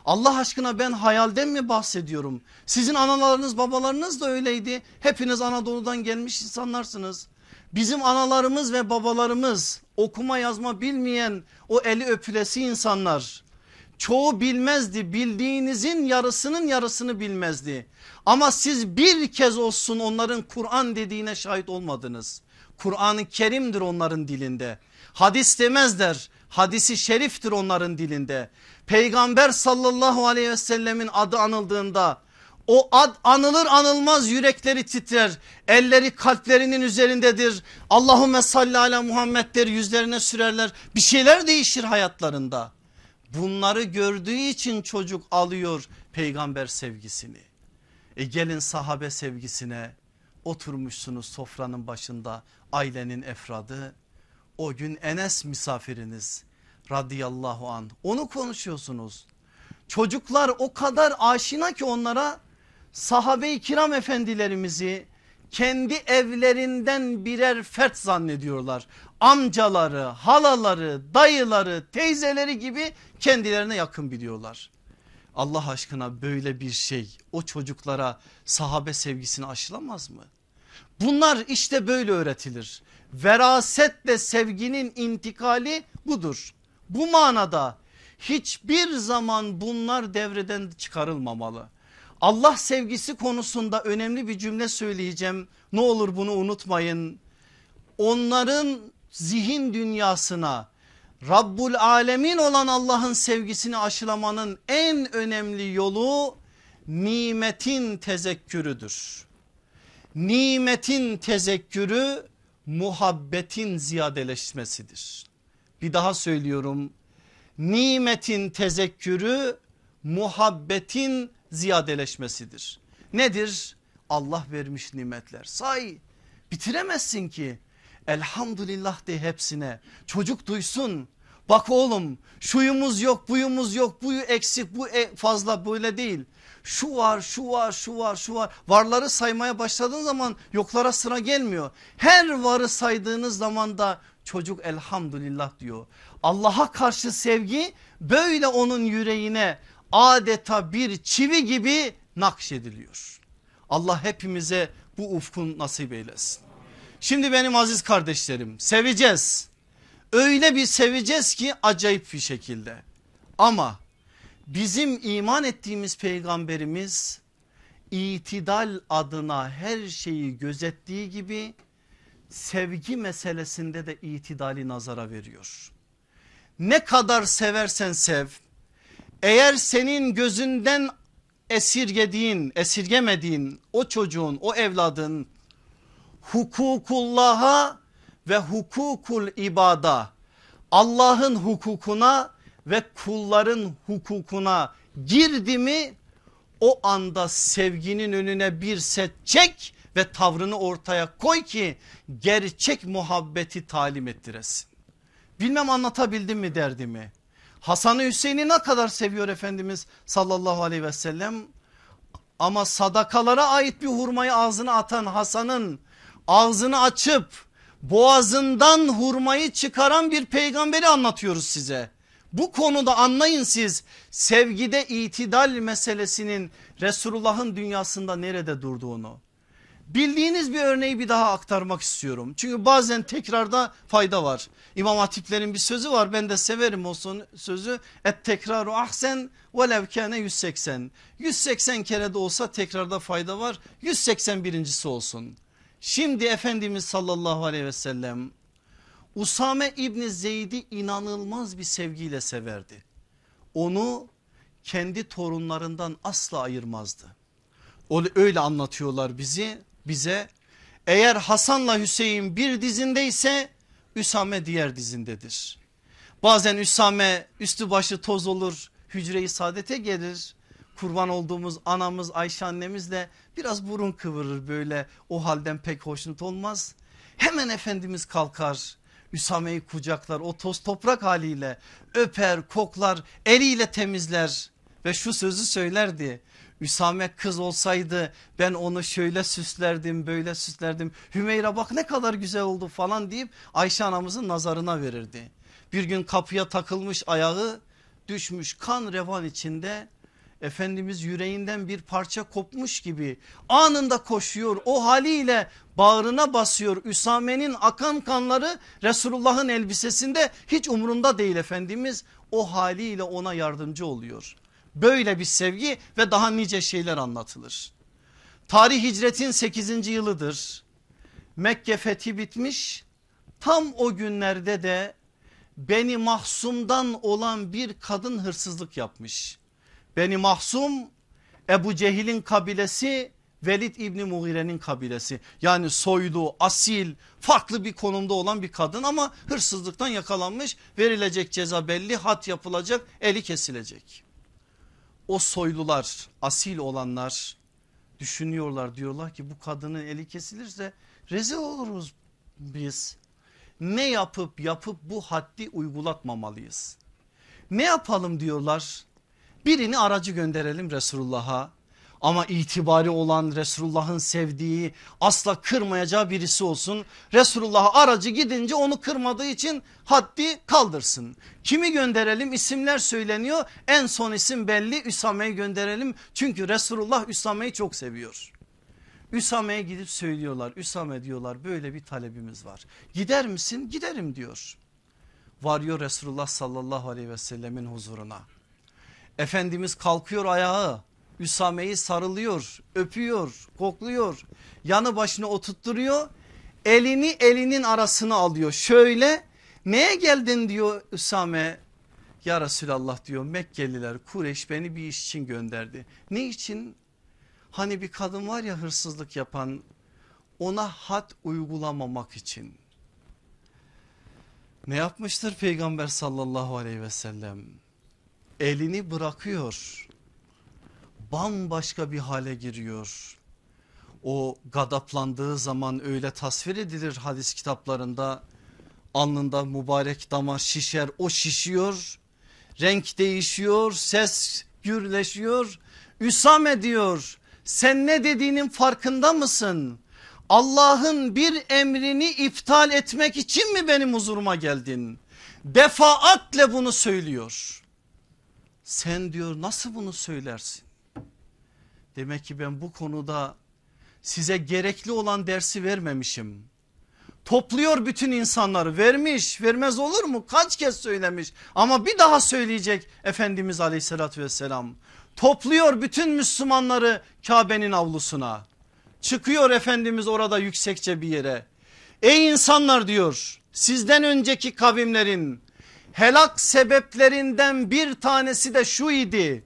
Allah aşkına ben hayalden mi bahsediyorum? Sizin analarınız babalarınız da öyleydi. Hepiniz Anadolu'dan gelmiş insanlarsınız. Bizim analarımız ve babalarımız okuma yazma bilmeyen o eli öpülesi insanlar. Çoğu bilmezdi bildiğinizin yarısının yarısını bilmezdi. Ama siz bir kez olsun onların Kur'an dediğine şahit olmadınız. Kur'an-ı Kerim'dir onların dilinde. Hadis demezler. Hadisi şeriftir onların dilinde. Peygamber sallallahu aleyhi ve sellemin adı anıldığında o ad anılır anılmaz yürekleri titrer. Elleri kalplerinin üzerindedir. Allahümme salli ala Muhammed der yüzlerine sürerler. Bir şeyler değişir hayatlarında. Bunları gördüğü için çocuk alıyor peygamber sevgisini. E gelin sahabe sevgisine oturmuşsunuz sofranın başında ailenin efradı. O gün Enes misafiriniz radıyallahu an onu konuşuyorsunuz. Çocuklar o kadar aşina ki onlara sahabe-i kiram efendilerimizi kendi evlerinden birer fert zannediyorlar. Amcaları, halaları, dayıları, teyzeleri gibi kendilerine yakın biliyorlar. Allah aşkına böyle bir şey o çocuklara sahabe sevgisini aşılamaz mı? Bunlar işte böyle öğretilir. Verasetle sevginin intikali budur. Bu manada hiçbir zaman bunlar devreden çıkarılmamalı. Allah sevgisi konusunda önemli bir cümle söyleyeceğim. Ne olur bunu unutmayın. Onların zihin dünyasına Rabbul Alemin olan Allah'ın sevgisini aşılamanın en önemli yolu nimetin tezekkürüdür. Nimetin tezekkürü muhabbetin ziyadeleşmesidir. Bir daha söylüyorum. Nimetin tezekkürü muhabbetin ziyadeleşmesidir. Nedir? Allah vermiş nimetler. Say bitiremezsin ki. Elhamdülillah de hepsine. Çocuk duysun. Bak oğlum şuyumuz yok buyumuz yok buyu eksik bu e- fazla böyle değil. Şu var şu var şu var şu var varları saymaya başladığın zaman yoklara sıra gelmiyor. Her varı saydığınız zaman da çocuk elhamdülillah diyor. Allah'a karşı sevgi böyle onun yüreğine adeta bir çivi gibi nakşediliyor. Allah hepimize bu ufkun nasip eylesin. Şimdi benim aziz kardeşlerim seveceğiz. Öyle bir seveceğiz ki acayip bir şekilde. Ama bizim iman ettiğimiz peygamberimiz itidal adına her şeyi gözettiği gibi sevgi meselesinde de itidali nazara veriyor. Ne kadar seversen sev eğer senin gözünden esirgediğin esirgemediğin o çocuğun o evladın hukukullah'a ve hukukul ibada Allah'ın hukukuna ve kulların hukukuna girdi mi o anda sevginin önüne bir set çek ve tavrını ortaya koy ki gerçek muhabbeti talim ettiresin. Bilmem anlatabildim mi derdimi? Hasan'ı Hüseyin'i ne kadar seviyor Efendimiz sallallahu aleyhi ve sellem ama sadakalara ait bir hurmayı ağzına atan Hasan'ın ağzını açıp boğazından hurmayı çıkaran bir peygamberi anlatıyoruz size. Bu konuda anlayın siz sevgide itidal meselesinin Resulullah'ın dünyasında nerede durduğunu. Bildiğiniz bir örneği bir daha aktarmak istiyorum. Çünkü bazen tekrarda fayda var. İmam Hatiplerin bir sözü var ben de severim o son sözü. Et tekraru ahsen velev kâne 180. 180 kere de olsa tekrarda fayda var. 181.si olsun. Şimdi Efendimiz sallallahu aleyhi ve sellem Usame İbni Zeyd'i inanılmaz bir sevgiyle severdi. Onu kendi torunlarından asla ayırmazdı. Öyle anlatıyorlar bizi bize. Eğer Hasan'la Hüseyin bir dizindeyse Üsame diğer dizindedir. Bazen Üsame üstü başı toz olur hücreyi saadete gelir. Kurban olduğumuz anamız Ayşe annemiz de biraz burun kıvırır böyle o halden pek hoşnut olmaz. Hemen Efendimiz kalkar Üsame'yi kucaklar o toz toprak haliyle öper koklar eliyle temizler ve şu sözü söylerdi. Üsame kız olsaydı ben onu şöyle süslerdim böyle süslerdim. Hümeyra bak ne kadar güzel oldu falan deyip Ayşe anamızın nazarına verirdi. Bir gün kapıya takılmış ayağı düşmüş kan revan içinde Efendimiz yüreğinden bir parça kopmuş gibi anında koşuyor o haliyle bağrına basıyor Üsame'nin akan kanları Resulullah'ın elbisesinde hiç umurunda değil Efendimiz o haliyle ona yardımcı oluyor. Böyle bir sevgi ve daha nice şeyler anlatılır. Tarih hicretin 8. yılıdır. Mekke fethi bitmiş. Tam o günlerde de Beni Mahsum'dan olan bir kadın hırsızlık yapmış. Beni Mahsum Ebu Cehil'in kabilesi Velid İbni Mughire'nin kabilesi. Yani soylu, asil, farklı bir konumda olan bir kadın ama hırsızlıktan yakalanmış. Verilecek ceza belli, hat yapılacak, eli kesilecek o soylular asil olanlar düşünüyorlar diyorlar ki bu kadının eli kesilirse rezil oluruz biz. Ne yapıp yapıp bu haddi uygulatmamalıyız. Ne yapalım diyorlar birini aracı gönderelim Resulullah'a ama itibari olan Resulullah'ın sevdiği asla kırmayacağı birisi olsun. Resulullah aracı gidince onu kırmadığı için haddi kaldırsın. Kimi gönderelim isimler söyleniyor en son isim belli Üsame'yi gönderelim çünkü Resulullah Üsame'yi çok seviyor. Üsame'ye gidip söylüyorlar Üsame diyorlar böyle bir talebimiz var gider misin giderim diyor. Varıyor Resulullah sallallahu aleyhi ve sellemin huzuruna. Efendimiz kalkıyor ayağı Üsame'yi sarılıyor, öpüyor, kokluyor. Yanı başına oturtturuyor. Elini elinin arasına alıyor. Şöyle neye geldin diyor Üsame. Ya Resulallah diyor Mekkeliler Kureyş beni bir iş için gönderdi. Ne için? Hani bir kadın var ya hırsızlık yapan ona had uygulamamak için. Ne yapmıştır peygamber sallallahu aleyhi ve sellem? Elini bırakıyor bambaşka bir hale giriyor. O gadaplandığı zaman öyle tasvir edilir hadis kitaplarında alnında mübarek damar şişer o şişiyor renk değişiyor ses gürleşiyor Üsame diyor sen ne dediğinin farkında mısın? Allah'ın bir emrini iptal etmek için mi benim huzuruma geldin? Defaatle bunu söylüyor. Sen diyor nasıl bunu söylersin? Demek ki ben bu konuda size gerekli olan dersi vermemişim. Topluyor bütün insanları vermiş vermez olur mu kaç kez söylemiş ama bir daha söyleyecek Efendimiz aleyhissalatü vesselam. Topluyor bütün Müslümanları Kabe'nin avlusuna çıkıyor Efendimiz orada yüksekçe bir yere. Ey insanlar diyor sizden önceki kavimlerin helak sebeplerinden bir tanesi de şu idi.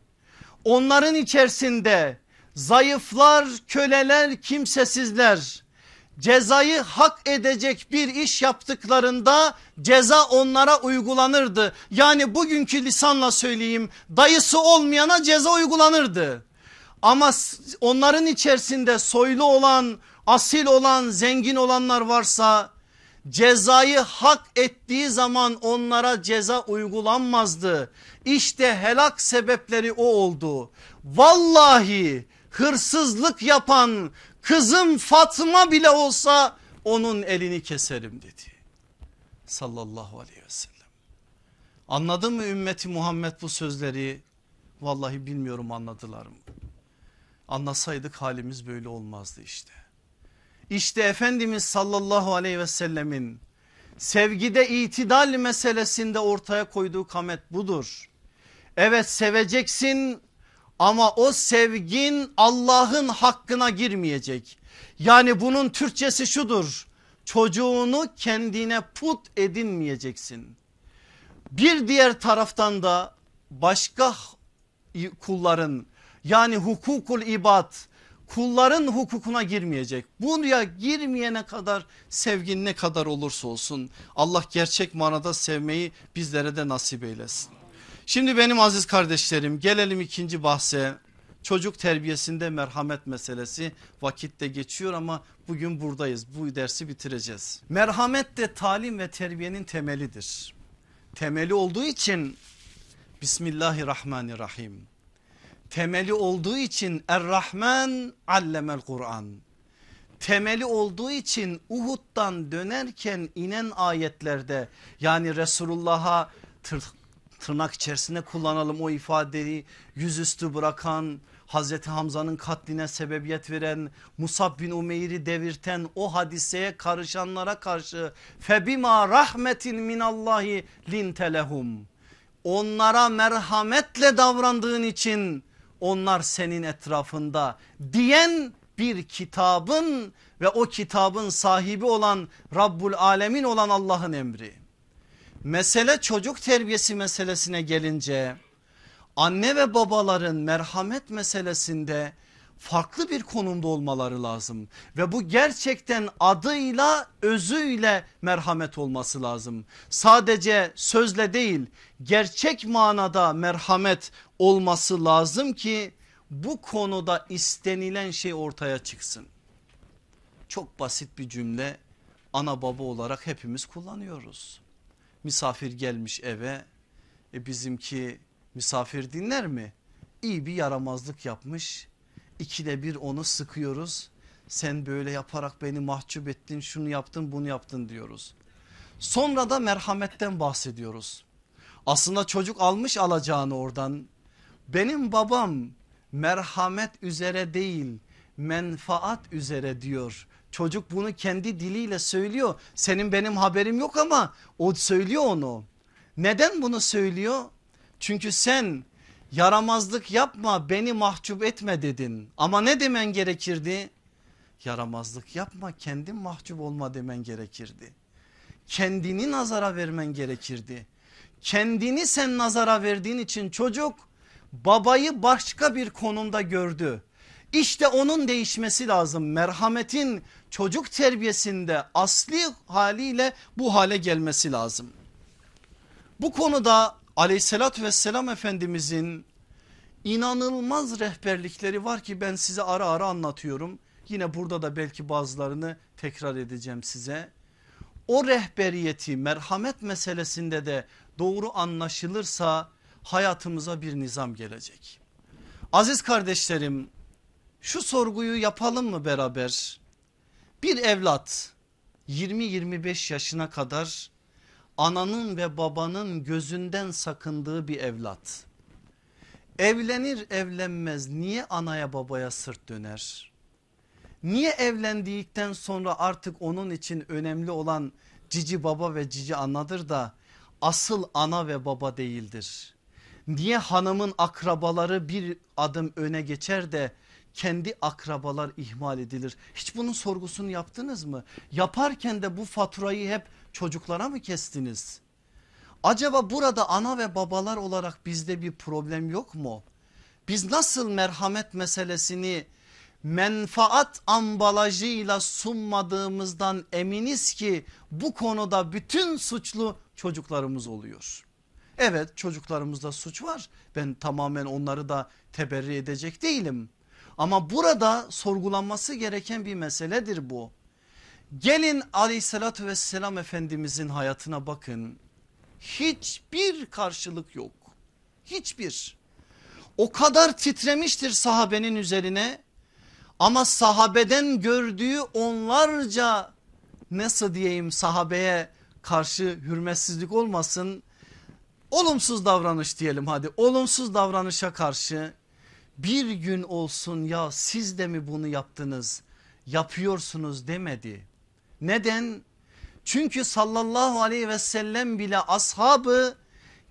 Onların içerisinde zayıflar, köleler, kimsesizler cezayı hak edecek bir iş yaptıklarında ceza onlara uygulanırdı. Yani bugünkü lisanla söyleyeyim dayısı olmayana ceza uygulanırdı. Ama onların içerisinde soylu olan, asil olan, zengin olanlar varsa cezayı hak ettiği zaman onlara ceza uygulanmazdı. İşte helak sebepleri o oldu. Vallahi hırsızlık yapan kızım Fatma bile olsa onun elini keserim dedi. Sallallahu aleyhi ve sellem. Anladı mı ümmeti Muhammed bu sözleri? Vallahi bilmiyorum anladılar mı? Anlasaydık halimiz böyle olmazdı işte. İşte Efendimiz sallallahu aleyhi ve sellemin sevgide itidal meselesinde ortaya koyduğu kamet budur. Evet seveceksin ama o sevgin Allah'ın hakkına girmeyecek. Yani bunun Türkçesi şudur. Çocuğunu kendine put edinmeyeceksin. Bir diğer taraftan da başka kulların yani hukukul ibad kulların hukukuna girmeyecek. Buraya girmeyene kadar sevgin ne kadar olursa olsun Allah gerçek manada sevmeyi bizlere de nasip eylesin. Şimdi benim aziz kardeşlerim gelelim ikinci bahse. Çocuk terbiyesinde merhamet meselesi vakitte geçiyor ama bugün buradayız. Bu dersi bitireceğiz. Merhamet de talim ve terbiyenin temelidir. Temeli olduğu için Bismillahirrahmanirrahim. Temeli olduğu için Er-Rahman allemel Kur'an. Temeli olduğu için Uhud'dan dönerken inen ayetlerde yani Resulullah'a tırnak içerisinde kullanalım o ifadeyi yüzüstü bırakan Hazreti Hamza'nın katline sebebiyet veren Musab bin Umeyr'i devirten o hadiseye karışanlara karşı febima rahmetin minallahi lintelehum onlara merhametle davrandığın için onlar senin etrafında diyen bir kitabın ve o kitabın sahibi olan Rabbul Alemin olan Allah'ın emri. Mesele çocuk terbiyesi meselesine gelince anne ve babaların merhamet meselesinde farklı bir konumda olmaları lazım ve bu gerçekten adıyla özüyle merhamet olması lazım. Sadece sözle değil gerçek manada merhamet olması lazım ki bu konuda istenilen şey ortaya çıksın. Çok basit bir cümle ana baba olarak hepimiz kullanıyoruz. Misafir gelmiş eve e bizimki misafir dinler mi? İyi bir yaramazlık yapmış ikide bir onu sıkıyoruz. Sen böyle yaparak beni mahcup ettin şunu yaptın bunu yaptın diyoruz. Sonra da merhametten bahsediyoruz. Aslında çocuk almış alacağını oradan. Benim babam merhamet üzere değil menfaat üzere diyor. Çocuk bunu kendi diliyle söylüyor. Senin benim haberim yok ama o söylüyor onu. Neden bunu söylüyor? Çünkü sen yaramazlık yapma beni mahcup etme dedin. Ama ne demen gerekirdi? Yaramazlık yapma kendin mahcup olma demen gerekirdi. Kendini nazara vermen gerekirdi. Kendini sen nazara verdiğin için çocuk babayı başka bir konumda gördü. İşte onun değişmesi lazım. Merhametin çocuk terbiyesinde asli haliyle bu hale gelmesi lazım. Bu konuda aleyhissalatü vesselam efendimizin inanılmaz rehberlikleri var ki ben size ara ara anlatıyorum. Yine burada da belki bazılarını tekrar edeceğim size. o rehberiyeti merhamet meselesinde de doğru anlaşılırsa hayatımıza bir nizam gelecek. Aziz kardeşlerim şu sorguyu yapalım mı beraber? Bir evlat 20-25 yaşına kadar ananın ve babanın gözünden sakındığı bir evlat. Evlenir evlenmez niye anaya babaya sırt döner? Niye evlendikten sonra artık onun için önemli olan cici baba ve cici anadır da asıl ana ve baba değildir? Niye hanımın akrabaları bir adım öne geçer de kendi akrabalar ihmal edilir? Hiç bunun sorgusunu yaptınız mı? Yaparken de bu faturayı hep çocuklara mı kestiniz? Acaba burada ana ve babalar olarak bizde bir problem yok mu? Biz nasıl merhamet meselesini menfaat ambalajıyla sunmadığımızdan eminiz ki bu konuda bütün suçlu çocuklarımız oluyor. Evet çocuklarımızda suç var ben tamamen onları da teberri edecek değilim. Ama burada sorgulanması gereken bir meseledir bu. Gelin aleyhissalatü vesselam efendimizin hayatına bakın. Hiçbir karşılık yok. Hiçbir. O kadar titremiştir sahabenin üzerine ama sahabeden gördüğü onlarca nasıl diyeyim sahabeye karşı hürmetsizlik olmasın. Olumsuz davranış diyelim hadi olumsuz davranışa karşı bir gün olsun ya siz de mi bunu yaptınız yapıyorsunuz demedi. Neden? Çünkü sallallahu aleyhi ve sellem bile ashabı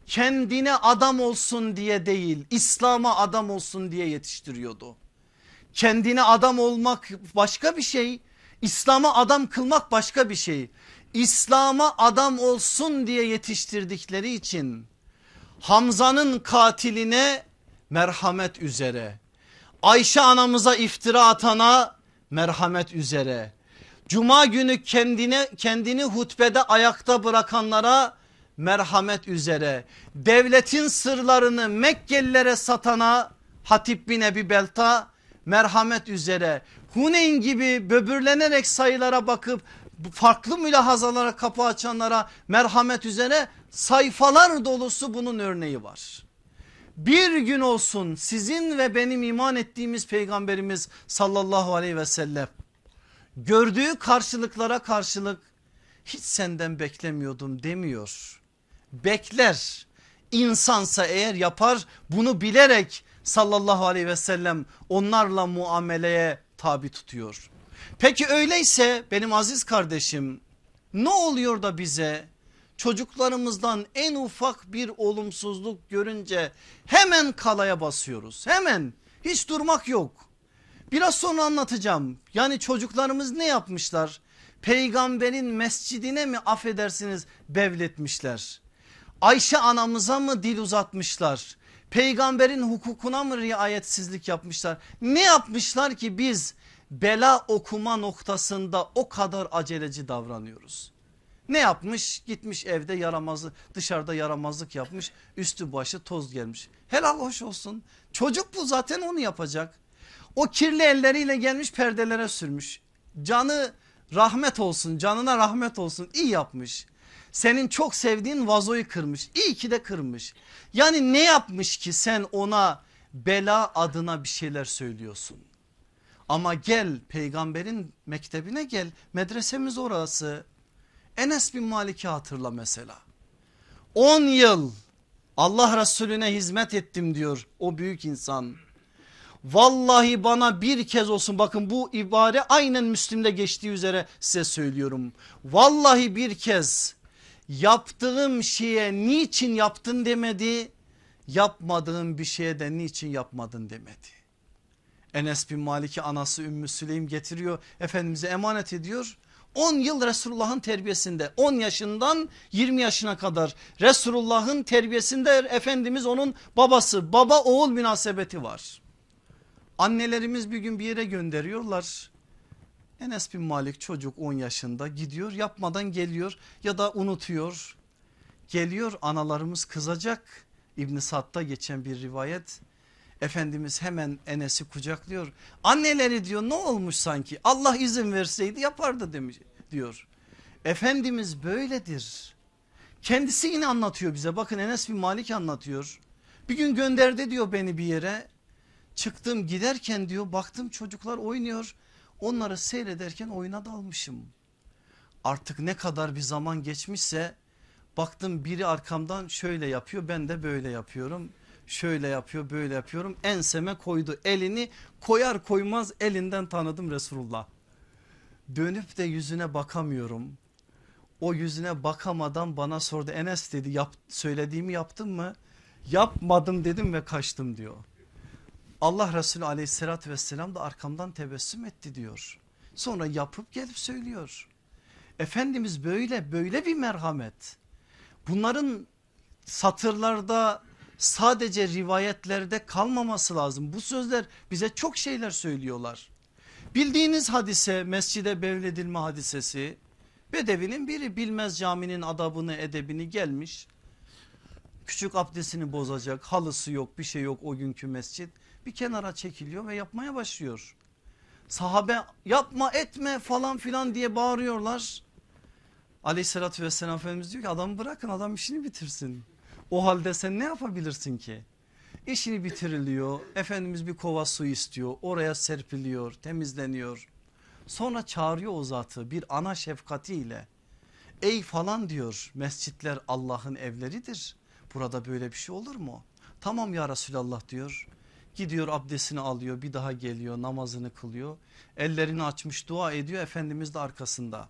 kendine adam olsun diye değil İslam'a adam olsun diye yetiştiriyordu. Kendine adam olmak başka bir şey İslam'a adam kılmak başka bir şey. İslam'a adam olsun diye yetiştirdikleri için Hamza'nın katiline merhamet üzere. Ayşe anamıza iftira atana merhamet üzere. Cuma günü kendine kendini hutbede ayakta bırakanlara merhamet üzere. Devletin sırlarını Mekkelilere satana Hatip bin Ebi Belta merhamet üzere. Huneyn gibi böbürlenerek sayılara bakıp farklı mülahazalara kapı açanlara merhamet üzere sayfalar dolusu bunun örneği var. Bir gün olsun sizin ve benim iman ettiğimiz peygamberimiz sallallahu aleyhi ve sellem gördüğü karşılıklara karşılık hiç senden beklemiyordum demiyor. Bekler insansa eğer yapar bunu bilerek sallallahu aleyhi ve sellem onlarla muameleye tabi tutuyor. Peki öyleyse benim aziz kardeşim ne oluyor da bize çocuklarımızdan en ufak bir olumsuzluk görünce hemen kalaya basıyoruz. Hemen hiç durmak yok. Biraz sonra anlatacağım. Yani çocuklarımız ne yapmışlar? Peygamberin mescidine mi affedersiniz bevletmişler? Ayşe anamıza mı dil uzatmışlar? Peygamberin hukukuna mı riayetsizlik yapmışlar? Ne yapmışlar ki biz bela okuma noktasında o kadar aceleci davranıyoruz? Ne yapmış? Gitmiş evde yaramazlık dışarıda yaramazlık yapmış üstü başı toz gelmiş. Helal hoş olsun. Çocuk bu zaten onu yapacak. O kirli elleriyle gelmiş perdelere sürmüş. Canı rahmet olsun canına rahmet olsun iyi yapmış. Senin çok sevdiğin vazoyu kırmış iyi ki de kırmış. Yani ne yapmış ki sen ona bela adına bir şeyler söylüyorsun. Ama gel peygamberin mektebine gel medresemiz orası. Enes bin Malik'i hatırla mesela. 10 yıl Allah Resulüne hizmet ettim diyor o büyük insan. Vallahi bana bir kez olsun bakın bu ibare aynen Müslim'de geçtiği üzere size söylüyorum. Vallahi bir kez yaptığım şeye niçin yaptın demedi. Yapmadığım bir şeye de niçin yapmadın demedi. Enes bin Malik'i anası Ümmü Süleym getiriyor Efendimiz'e emanet ediyor. 10 yıl Resulullah'ın terbiyesinde 10 yaşından 20 yaşına kadar Resulullah'ın terbiyesinde Efendimiz onun babası baba oğul münasebeti var. Annelerimiz bir gün bir yere gönderiyorlar. Enes bin Malik çocuk 10 yaşında gidiyor yapmadan geliyor ya da unutuyor. Geliyor analarımız kızacak. İbn Sad'da geçen bir rivayet. Efendimiz hemen Enes'i kucaklıyor. Anneleri diyor ne olmuş sanki Allah izin verseydi yapardı demiş diyor. Efendimiz böyledir. Kendisi yine anlatıyor bize bakın Enes bin Malik anlatıyor. Bir gün gönderdi diyor beni bir yere. Çıktım giderken diyor baktım çocuklar oynuyor. Onları seyrederken oyuna dalmışım. Artık ne kadar bir zaman geçmişse baktım biri arkamdan şöyle yapıyor ben de böyle yapıyorum. Şöyle yapıyor böyle yapıyorum enseme koydu elini koyar koymaz elinden tanıdım Resulullah. Dönüp de yüzüne bakamıyorum. O yüzüne bakamadan bana sordu Enes dedi yap, söylediğimi yaptın mı? Yapmadım dedim ve kaçtım diyor. Allah Resulü aleyhissalatü vesselam da arkamdan tebessüm etti diyor. Sonra yapıp gelip söylüyor. Efendimiz böyle böyle bir merhamet. Bunların satırlarda sadece rivayetlerde kalmaması lazım. Bu sözler bize çok şeyler söylüyorlar. Bildiğiniz hadise mescide bevledilme hadisesi. Bedevinin biri bilmez caminin adabını edebini gelmiş. Küçük abdestini bozacak halısı yok bir şey yok o günkü mescit. Bir kenara çekiliyor ve yapmaya başlıyor. Sahabe yapma etme falan filan diye bağırıyorlar. Aleyhissalatü vesselam Efendimiz diyor ki adamı bırakın adam işini bitirsin. O halde sen ne yapabilirsin ki? İşini bitiriliyor. Efendimiz bir kova su istiyor. Oraya serpiliyor, temizleniyor. Sonra çağırıyor o zatı bir ana şefkatiyle. Ey falan diyor mescitler Allah'ın evleridir. Burada böyle bir şey olur mu? Tamam ya Resulallah diyor. Gidiyor abdestini alıyor bir daha geliyor namazını kılıyor. Ellerini açmış dua ediyor Efendimiz de arkasında.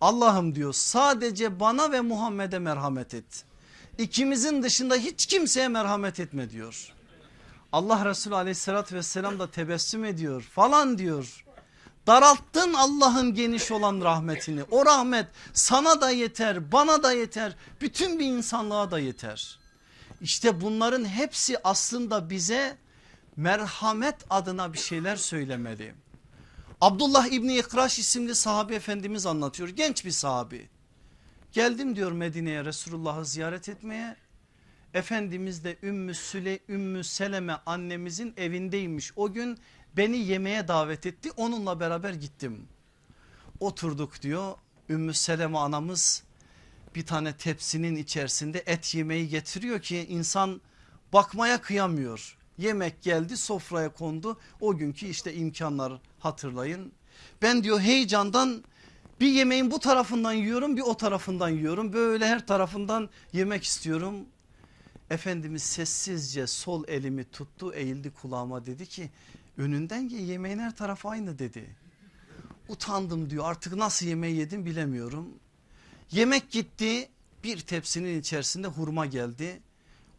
Allah'ım diyor sadece bana ve Muhammed'e merhamet et. İkimizin dışında hiç kimseye merhamet etme diyor. Allah Resulü aleyhissalatü vesselam da tebessüm ediyor falan diyor. Daralttın Allah'ın geniş olan rahmetini. O rahmet sana da yeter, bana da yeter, bütün bir insanlığa da yeter. İşte bunların hepsi aslında bize merhamet adına bir şeyler söylemeli. Abdullah İbni İkraş isimli sahabe efendimiz anlatıyor. Genç bir sahabi. Geldim diyor Medine'ye Resulullah'ı ziyaret etmeye. Efendimiz de Ümmü, Süle, Ümmü Seleme annemizin evindeymiş. O gün beni yemeğe davet etti onunla beraber gittim. Oturduk diyor Ümmü Seleme anamız bir tane tepsinin içerisinde et yemeği getiriyor ki insan bakmaya kıyamıyor. Yemek geldi sofraya kondu o günkü işte imkanlar hatırlayın. Ben diyor heyecandan bir yemeğin bu tarafından yiyorum bir o tarafından yiyorum. Böyle her tarafından yemek istiyorum. Efendimiz sessizce sol elimi tuttu eğildi kulağıma dedi ki önünden ye yemeğin her tarafı aynı dedi. Utandım diyor artık nasıl yemeği yedim bilemiyorum. Yemek gitti bir tepsinin içerisinde hurma geldi.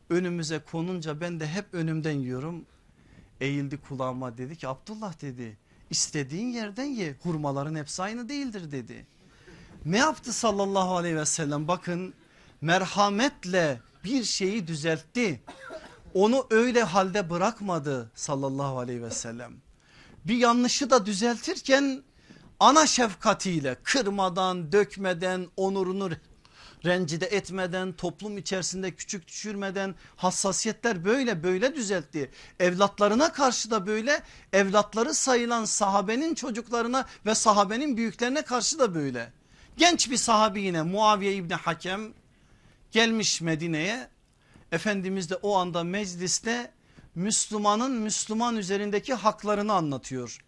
Önümüze konunca ben de hep önümden yiyorum. Eğildi kulağıma dedi ki Abdullah dedi istediğin yerden ye hurmaların hepsi aynı değildir dedi. Ne yaptı sallallahu aleyhi ve sellem bakın merhametle bir şeyi düzeltti. Onu öyle halde bırakmadı sallallahu aleyhi ve sellem. Bir yanlışı da düzeltirken ana şefkatiyle kırmadan dökmeden onurunu rencide etmeden toplum içerisinde küçük düşürmeden hassasiyetler böyle böyle düzeltti. Evlatlarına karşı da böyle evlatları sayılan sahabenin çocuklarına ve sahabenin büyüklerine karşı da böyle. Genç bir sahabi yine Muaviye İbni Hakem gelmiş Medine'ye. Efendimiz de o anda mecliste Müslümanın Müslüman üzerindeki haklarını anlatıyor.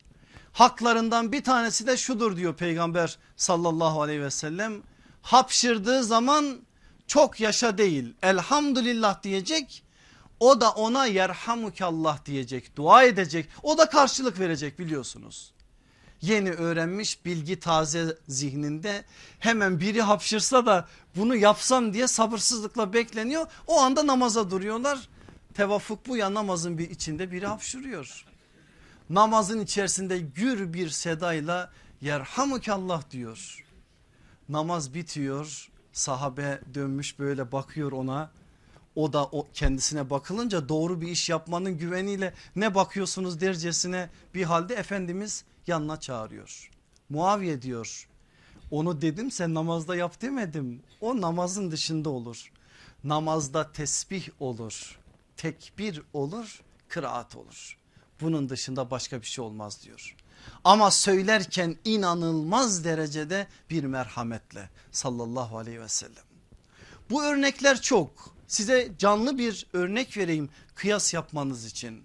Haklarından bir tanesi de şudur diyor peygamber sallallahu aleyhi ve sellem. Hapşırdığı zaman çok yaşa değil elhamdülillah diyecek. O da ona yerhamukallah diyecek dua edecek o da karşılık verecek biliyorsunuz. Yeni öğrenmiş bilgi taze zihninde hemen biri hapşırsa da bunu yapsam diye sabırsızlıkla bekleniyor. O anda namaza duruyorlar. Tevafuk bu ya namazın bir içinde biri hapşırıyor. Namazın içerisinde gür bir sedayla yerhamukallah diyor. Namaz bitiyor sahabe dönmüş böyle bakıyor ona. O da o kendisine bakılınca doğru bir iş yapmanın güveniyle ne bakıyorsunuz dercesine bir halde Efendimiz yanına çağırıyor. Muaviye diyor onu dedim sen namazda yap demedim o namazın dışında olur. Namazda tesbih olur tekbir olur kıraat olur. Bunun dışında başka bir şey olmaz diyor. Ama söylerken inanılmaz derecede bir merhametle sallallahu aleyhi ve sellem. Bu örnekler çok. Size canlı bir örnek vereyim kıyas yapmanız için.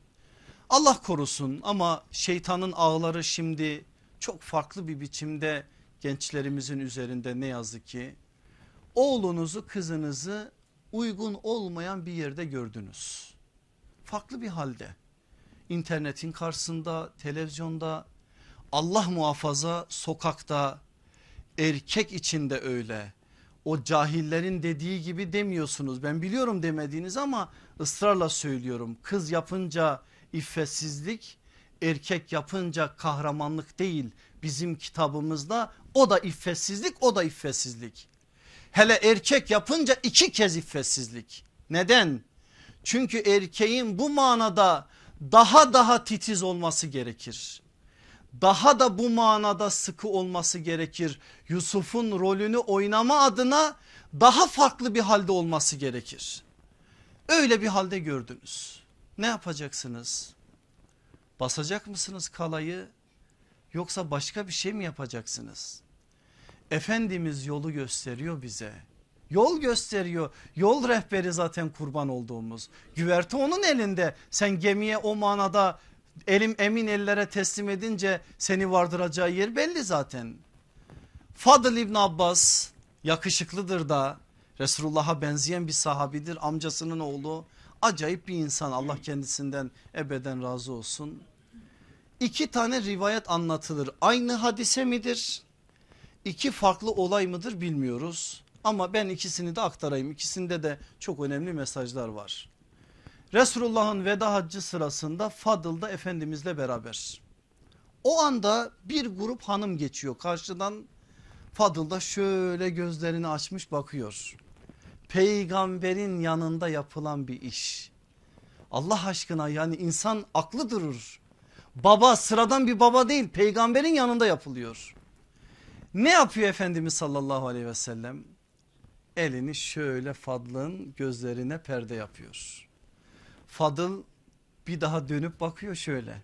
Allah korusun ama şeytanın ağları şimdi çok farklı bir biçimde gençlerimizin üzerinde ne yazık ki. Oğlunuzu kızınızı uygun olmayan bir yerde gördünüz. Farklı bir halde. İnternetin karşısında, televizyonda, Allah muhafaza sokakta, erkek içinde öyle. O cahillerin dediği gibi demiyorsunuz. Ben biliyorum demediğiniz ama ısrarla söylüyorum. Kız yapınca iffetsizlik, erkek yapınca kahramanlık değil. Bizim kitabımızda o da iffetsizlik, o da iffetsizlik. Hele erkek yapınca iki kez iffetsizlik. Neden? Çünkü erkeğin bu manada daha daha titiz olması gerekir. Daha da bu manada sıkı olması gerekir. Yusuf'un rolünü oynama adına daha farklı bir halde olması gerekir. Öyle bir halde gördünüz. Ne yapacaksınız? Basacak mısınız kalayı yoksa başka bir şey mi yapacaksınız? Efendimiz yolu gösteriyor bize. Yol gösteriyor. Yol rehberi zaten kurban olduğumuz. Güverte onun elinde. Sen gemiye o manada elim emin ellere teslim edince seni vardıracağı yer belli zaten. Fadıl İbn Abbas yakışıklıdır da Resulullah'a benzeyen bir sahabidir amcasının oğlu. Acayip bir insan Allah kendisinden ebeden razı olsun. İki tane rivayet anlatılır aynı hadise midir? İki farklı olay mıdır bilmiyoruz. Ama ben ikisini de aktarayım. İkisinde de çok önemli mesajlar var. Resulullah'ın veda haccı sırasında Fadıl'da Efendimizle beraber. O anda bir grup hanım geçiyor karşıdan. Fadıl da şöyle gözlerini açmış bakıyor. Peygamberin yanında yapılan bir iş. Allah aşkına yani insan aklı durur. Baba sıradan bir baba değil peygamberin yanında yapılıyor. Ne yapıyor Efendimiz sallallahu aleyhi ve sellem? Elini şöyle Fadıl'ın gözlerine perde yapıyor. Fadıl bir daha dönüp bakıyor şöyle.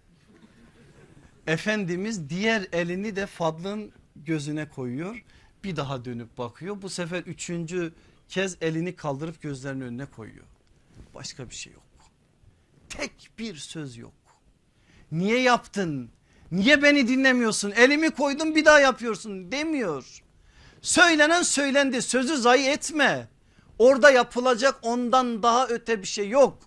Efendimiz diğer elini de Fadıl'ın gözüne koyuyor. Bir daha dönüp bakıyor. Bu sefer üçüncü kez elini kaldırıp gözlerinin önüne koyuyor. Başka bir şey yok. Tek bir söz yok. Niye yaptın? Niye beni dinlemiyorsun? Elimi koydum bir daha yapıyorsun demiyor. Söylenen söylendi sözü zayi etme. Orada yapılacak ondan daha öte bir şey yok.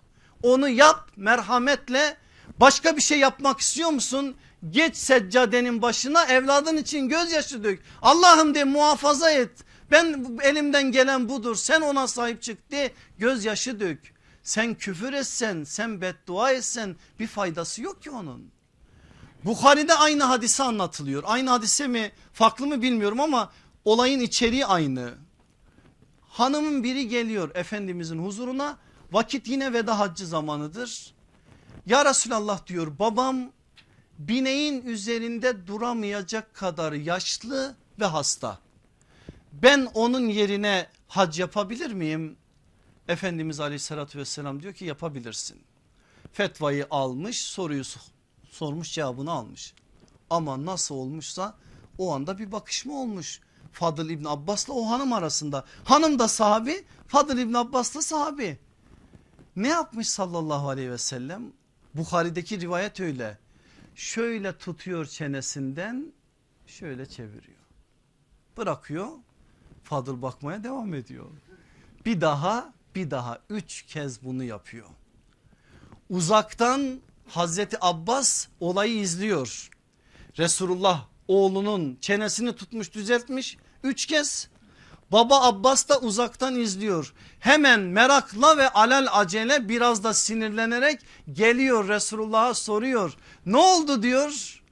Onu yap merhametle başka bir şey yapmak istiyor musun? Geç seccadenin başına evladın için gözyaşı dök. Allah'ım de muhafaza et. Ben elimden gelen budur sen ona sahip çık de gözyaşı dök. Sen küfür etsen sen beddua etsen bir faydası yok ki onun. Bukhari'de aynı hadise anlatılıyor. Aynı hadise mi farklı mı bilmiyorum ama olayın içeriği aynı. Hanımın biri geliyor Efendimizin huzuruna vakit yine veda haccı zamanıdır. Ya Resulallah diyor babam bineğin üzerinde duramayacak kadar yaşlı ve hasta. Ben onun yerine hac yapabilir miyim? Efendimiz aleyhissalatü vesselam diyor ki yapabilirsin. Fetvayı almış soruyu sormuş cevabını almış. Ama nasıl olmuşsa o anda bir bakışma olmuş. Fadıl İbn Abbas'la o hanım arasında. Hanım da sahabi Fadıl İbn Abbas da sahabi. Ne yapmış sallallahu aleyhi ve sellem? Bukhari'deki rivayet öyle. Şöyle tutuyor çenesinden şöyle çeviriyor. Bırakıyor Fadıl bakmaya devam ediyor. Bir daha bir daha üç kez bunu yapıyor. Uzaktan Hazreti Abbas olayı izliyor. Resulullah oğlunun çenesini tutmuş düzeltmiş üç kez. Baba Abbas da uzaktan izliyor. Hemen merakla ve alel acele biraz da sinirlenerek geliyor Resulullah'a soruyor. Ne oldu diyor.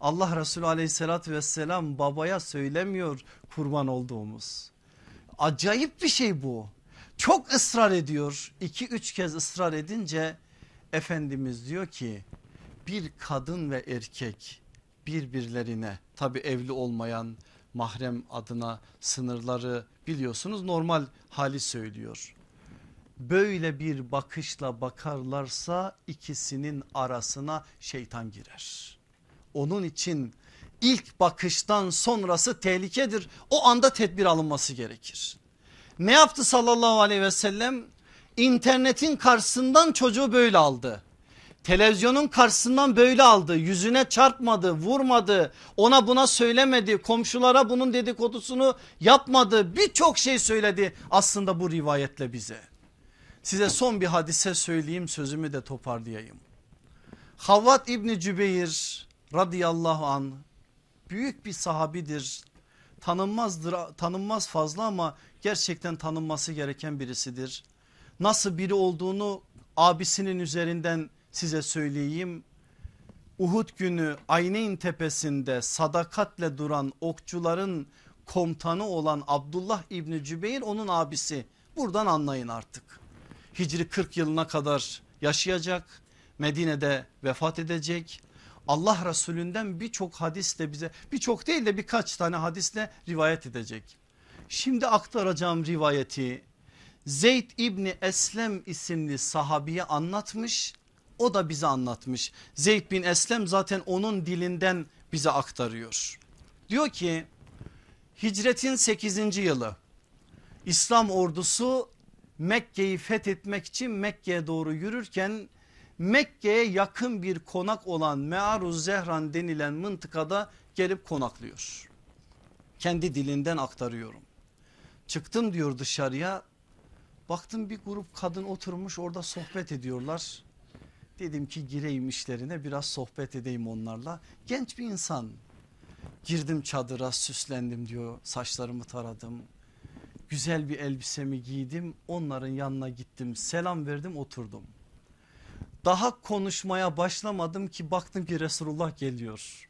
Allah Resulü aleyhissalatü vesselam babaya söylemiyor kurban olduğumuz. Acayip bir şey bu. Çok ısrar ediyor. 2-3 kez ısrar edince Efendimiz diyor ki bir kadın ve erkek birbirlerine tabi evli olmayan mahrem adına sınırları biliyorsunuz normal hali söylüyor. böyle bir bakışla bakarlarsa ikisinin arasına şeytan girer. Onun için ilk bakıştan sonrası tehlikedir. O anda tedbir alınması gerekir. Ne yaptı sallallahu aleyhi ve sellem? İnternetin karşısından çocuğu böyle aldı. Televizyonun karşısından böyle aldı. Yüzüne çarpmadı, vurmadı, ona buna söylemedi, komşulara bunun dedikodusunu yapmadı. Birçok şey söyledi aslında bu rivayetle bize. Size son bir hadise söyleyeyim sözümü de toparlayayım. Havvat İbni Cübeyr radıyallahu an büyük bir sahabidir. Tanınmazdır, tanınmaz fazla ama gerçekten tanınması gereken birisidir. Nasıl biri olduğunu abisinin üzerinden size söyleyeyim. Uhud günü Ayneyn tepesinde sadakatle duran okçuların komutanı olan Abdullah İbni Cübeyr onun abisi. Buradan anlayın artık. Hicri 40 yılına kadar yaşayacak. Medine'de vefat edecek. Allah Resulünden birçok hadisle bize birçok değil de birkaç tane hadisle rivayet edecek. Şimdi aktaracağım rivayeti Zeyd İbni Eslem isimli sahabiye anlatmış. O da bize anlatmış. Zeyd bin Eslem zaten onun dilinden bize aktarıyor. Diyor ki hicretin 8. yılı İslam ordusu Mekke'yi fethetmek için Mekke'ye doğru yürürken Mekke'ye yakın bir konak olan Me'aruz Zehran denilen mıntıkada gelip konaklıyor. Kendi dilinden aktarıyorum. Çıktım diyor dışarıya baktım bir grup kadın oturmuş orada sohbet ediyorlar. Dedim ki gireyim işlerine biraz sohbet edeyim onlarla. Genç bir insan. Girdim çadıra süslendim diyor saçlarımı taradım. Güzel bir elbisemi giydim onların yanına gittim selam verdim oturdum. Daha konuşmaya başlamadım ki baktım ki Resulullah geliyor.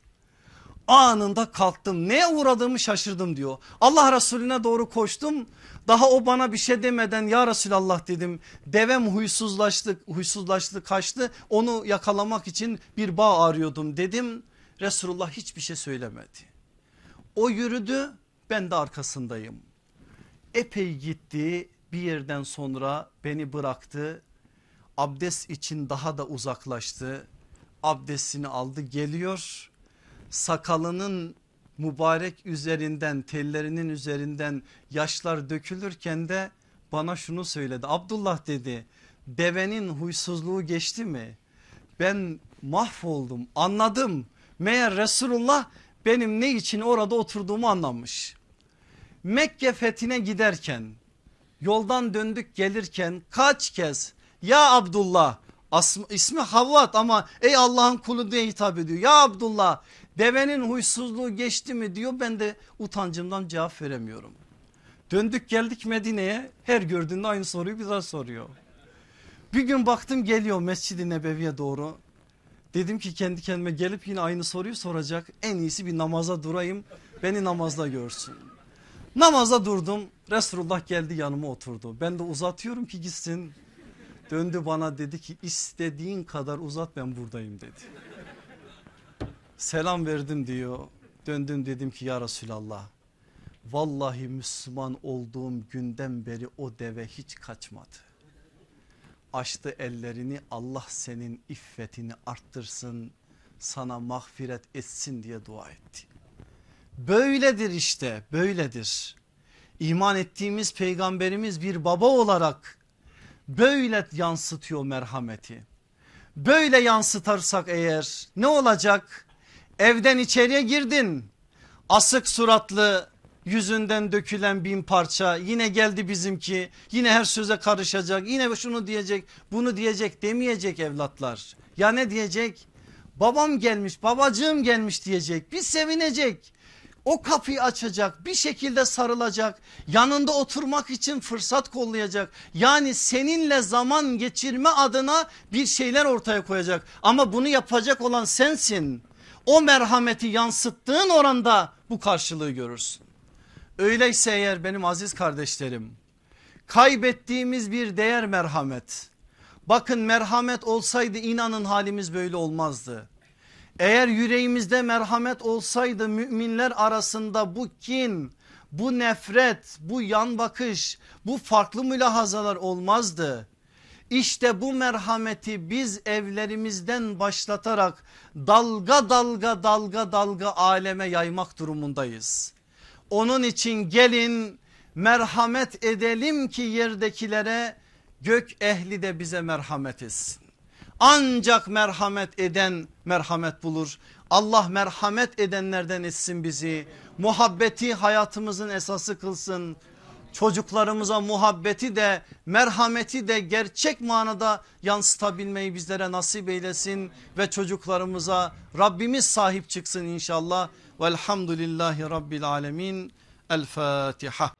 Anında kalktım neye uğradığımı şaşırdım diyor. Allah Resulüne doğru koştum. Daha o bana bir şey demeden ya Resulallah dedim. Devem huysuzlaştı, huysuzlaştı kaçtı. Onu yakalamak için bir bağ arıyordum dedim. Resulullah hiçbir şey söylemedi. O yürüdü ben de arkasındayım. Epey gitti bir yerden sonra beni bıraktı abdest için daha da uzaklaştı. Abdestini aldı geliyor. Sakalının mübarek üzerinden tellerinin üzerinden yaşlar dökülürken de bana şunu söyledi. Abdullah dedi devenin huysuzluğu geçti mi? Ben mahvoldum anladım. Meğer Resulullah benim ne için orada oturduğumu anlamış. Mekke fethine giderken yoldan döndük gelirken kaç kez ya Abdullah ismi Havvat ama ey Allah'ın kulu diye hitap ediyor. Ya Abdullah devenin huysuzluğu geçti mi diyor ben de utancımdan cevap veremiyorum. Döndük geldik Medine'ye her gördüğünde aynı soruyu bize soruyor. Bir gün baktım geliyor Mescid-i Nebevi'ye doğru. Dedim ki kendi kendime gelip yine aynı soruyu soracak. En iyisi bir namaza durayım beni namazda görsün. Namaza durdum Resulullah geldi yanıma oturdu. Ben de uzatıyorum ki gitsin. Döndü bana dedi ki istediğin kadar uzat ben buradayım dedi. Selam verdim diyor. Döndüm dedim ki ya Resulallah. Vallahi Müslüman olduğum günden beri o deve hiç kaçmadı. Açtı ellerini Allah senin iffetini arttırsın sana mağfiret etsin diye dua etti. Böyledir işte böyledir. İman ettiğimiz peygamberimiz bir baba olarak böyle yansıtıyor merhameti. Böyle yansıtarsak eğer ne olacak? Evden içeriye girdin. Asık suratlı yüzünden dökülen bin parça. Yine geldi bizimki. Yine her söze karışacak. Yine şunu diyecek bunu diyecek demeyecek evlatlar. Ya ne diyecek? Babam gelmiş babacığım gelmiş diyecek. Biz sevinecek. O kapıyı açacak bir şekilde sarılacak. Yanında oturmak için fırsat kollayacak. Yani seninle zaman geçirme adına bir şeyler ortaya koyacak. Ama bunu yapacak olan sensin o merhameti yansıttığın oranda bu karşılığı görürsün öyleyse eğer benim aziz kardeşlerim kaybettiğimiz bir değer merhamet bakın merhamet olsaydı inanın halimiz böyle olmazdı eğer yüreğimizde merhamet olsaydı müminler arasında bu kin, bu nefret, bu yan bakış, bu farklı mülahazalar olmazdı. İşte bu merhameti biz evlerimizden başlatarak dalga dalga dalga dalga aleme yaymak durumundayız. Onun için gelin merhamet edelim ki yerdekilere gök ehli de bize merhamet etsin. Ancak merhamet eden merhamet bulur. Allah merhamet edenlerden etsin bizi. Muhabbeti hayatımızın esası kılsın. Çocuklarımıza muhabbeti de merhameti de gerçek manada yansıtabilmeyi bizlere nasip eylesin. Ve çocuklarımıza Rabbimiz sahip çıksın inşallah. Velhamdülillahi Rabbil Alemin. El Fatiha.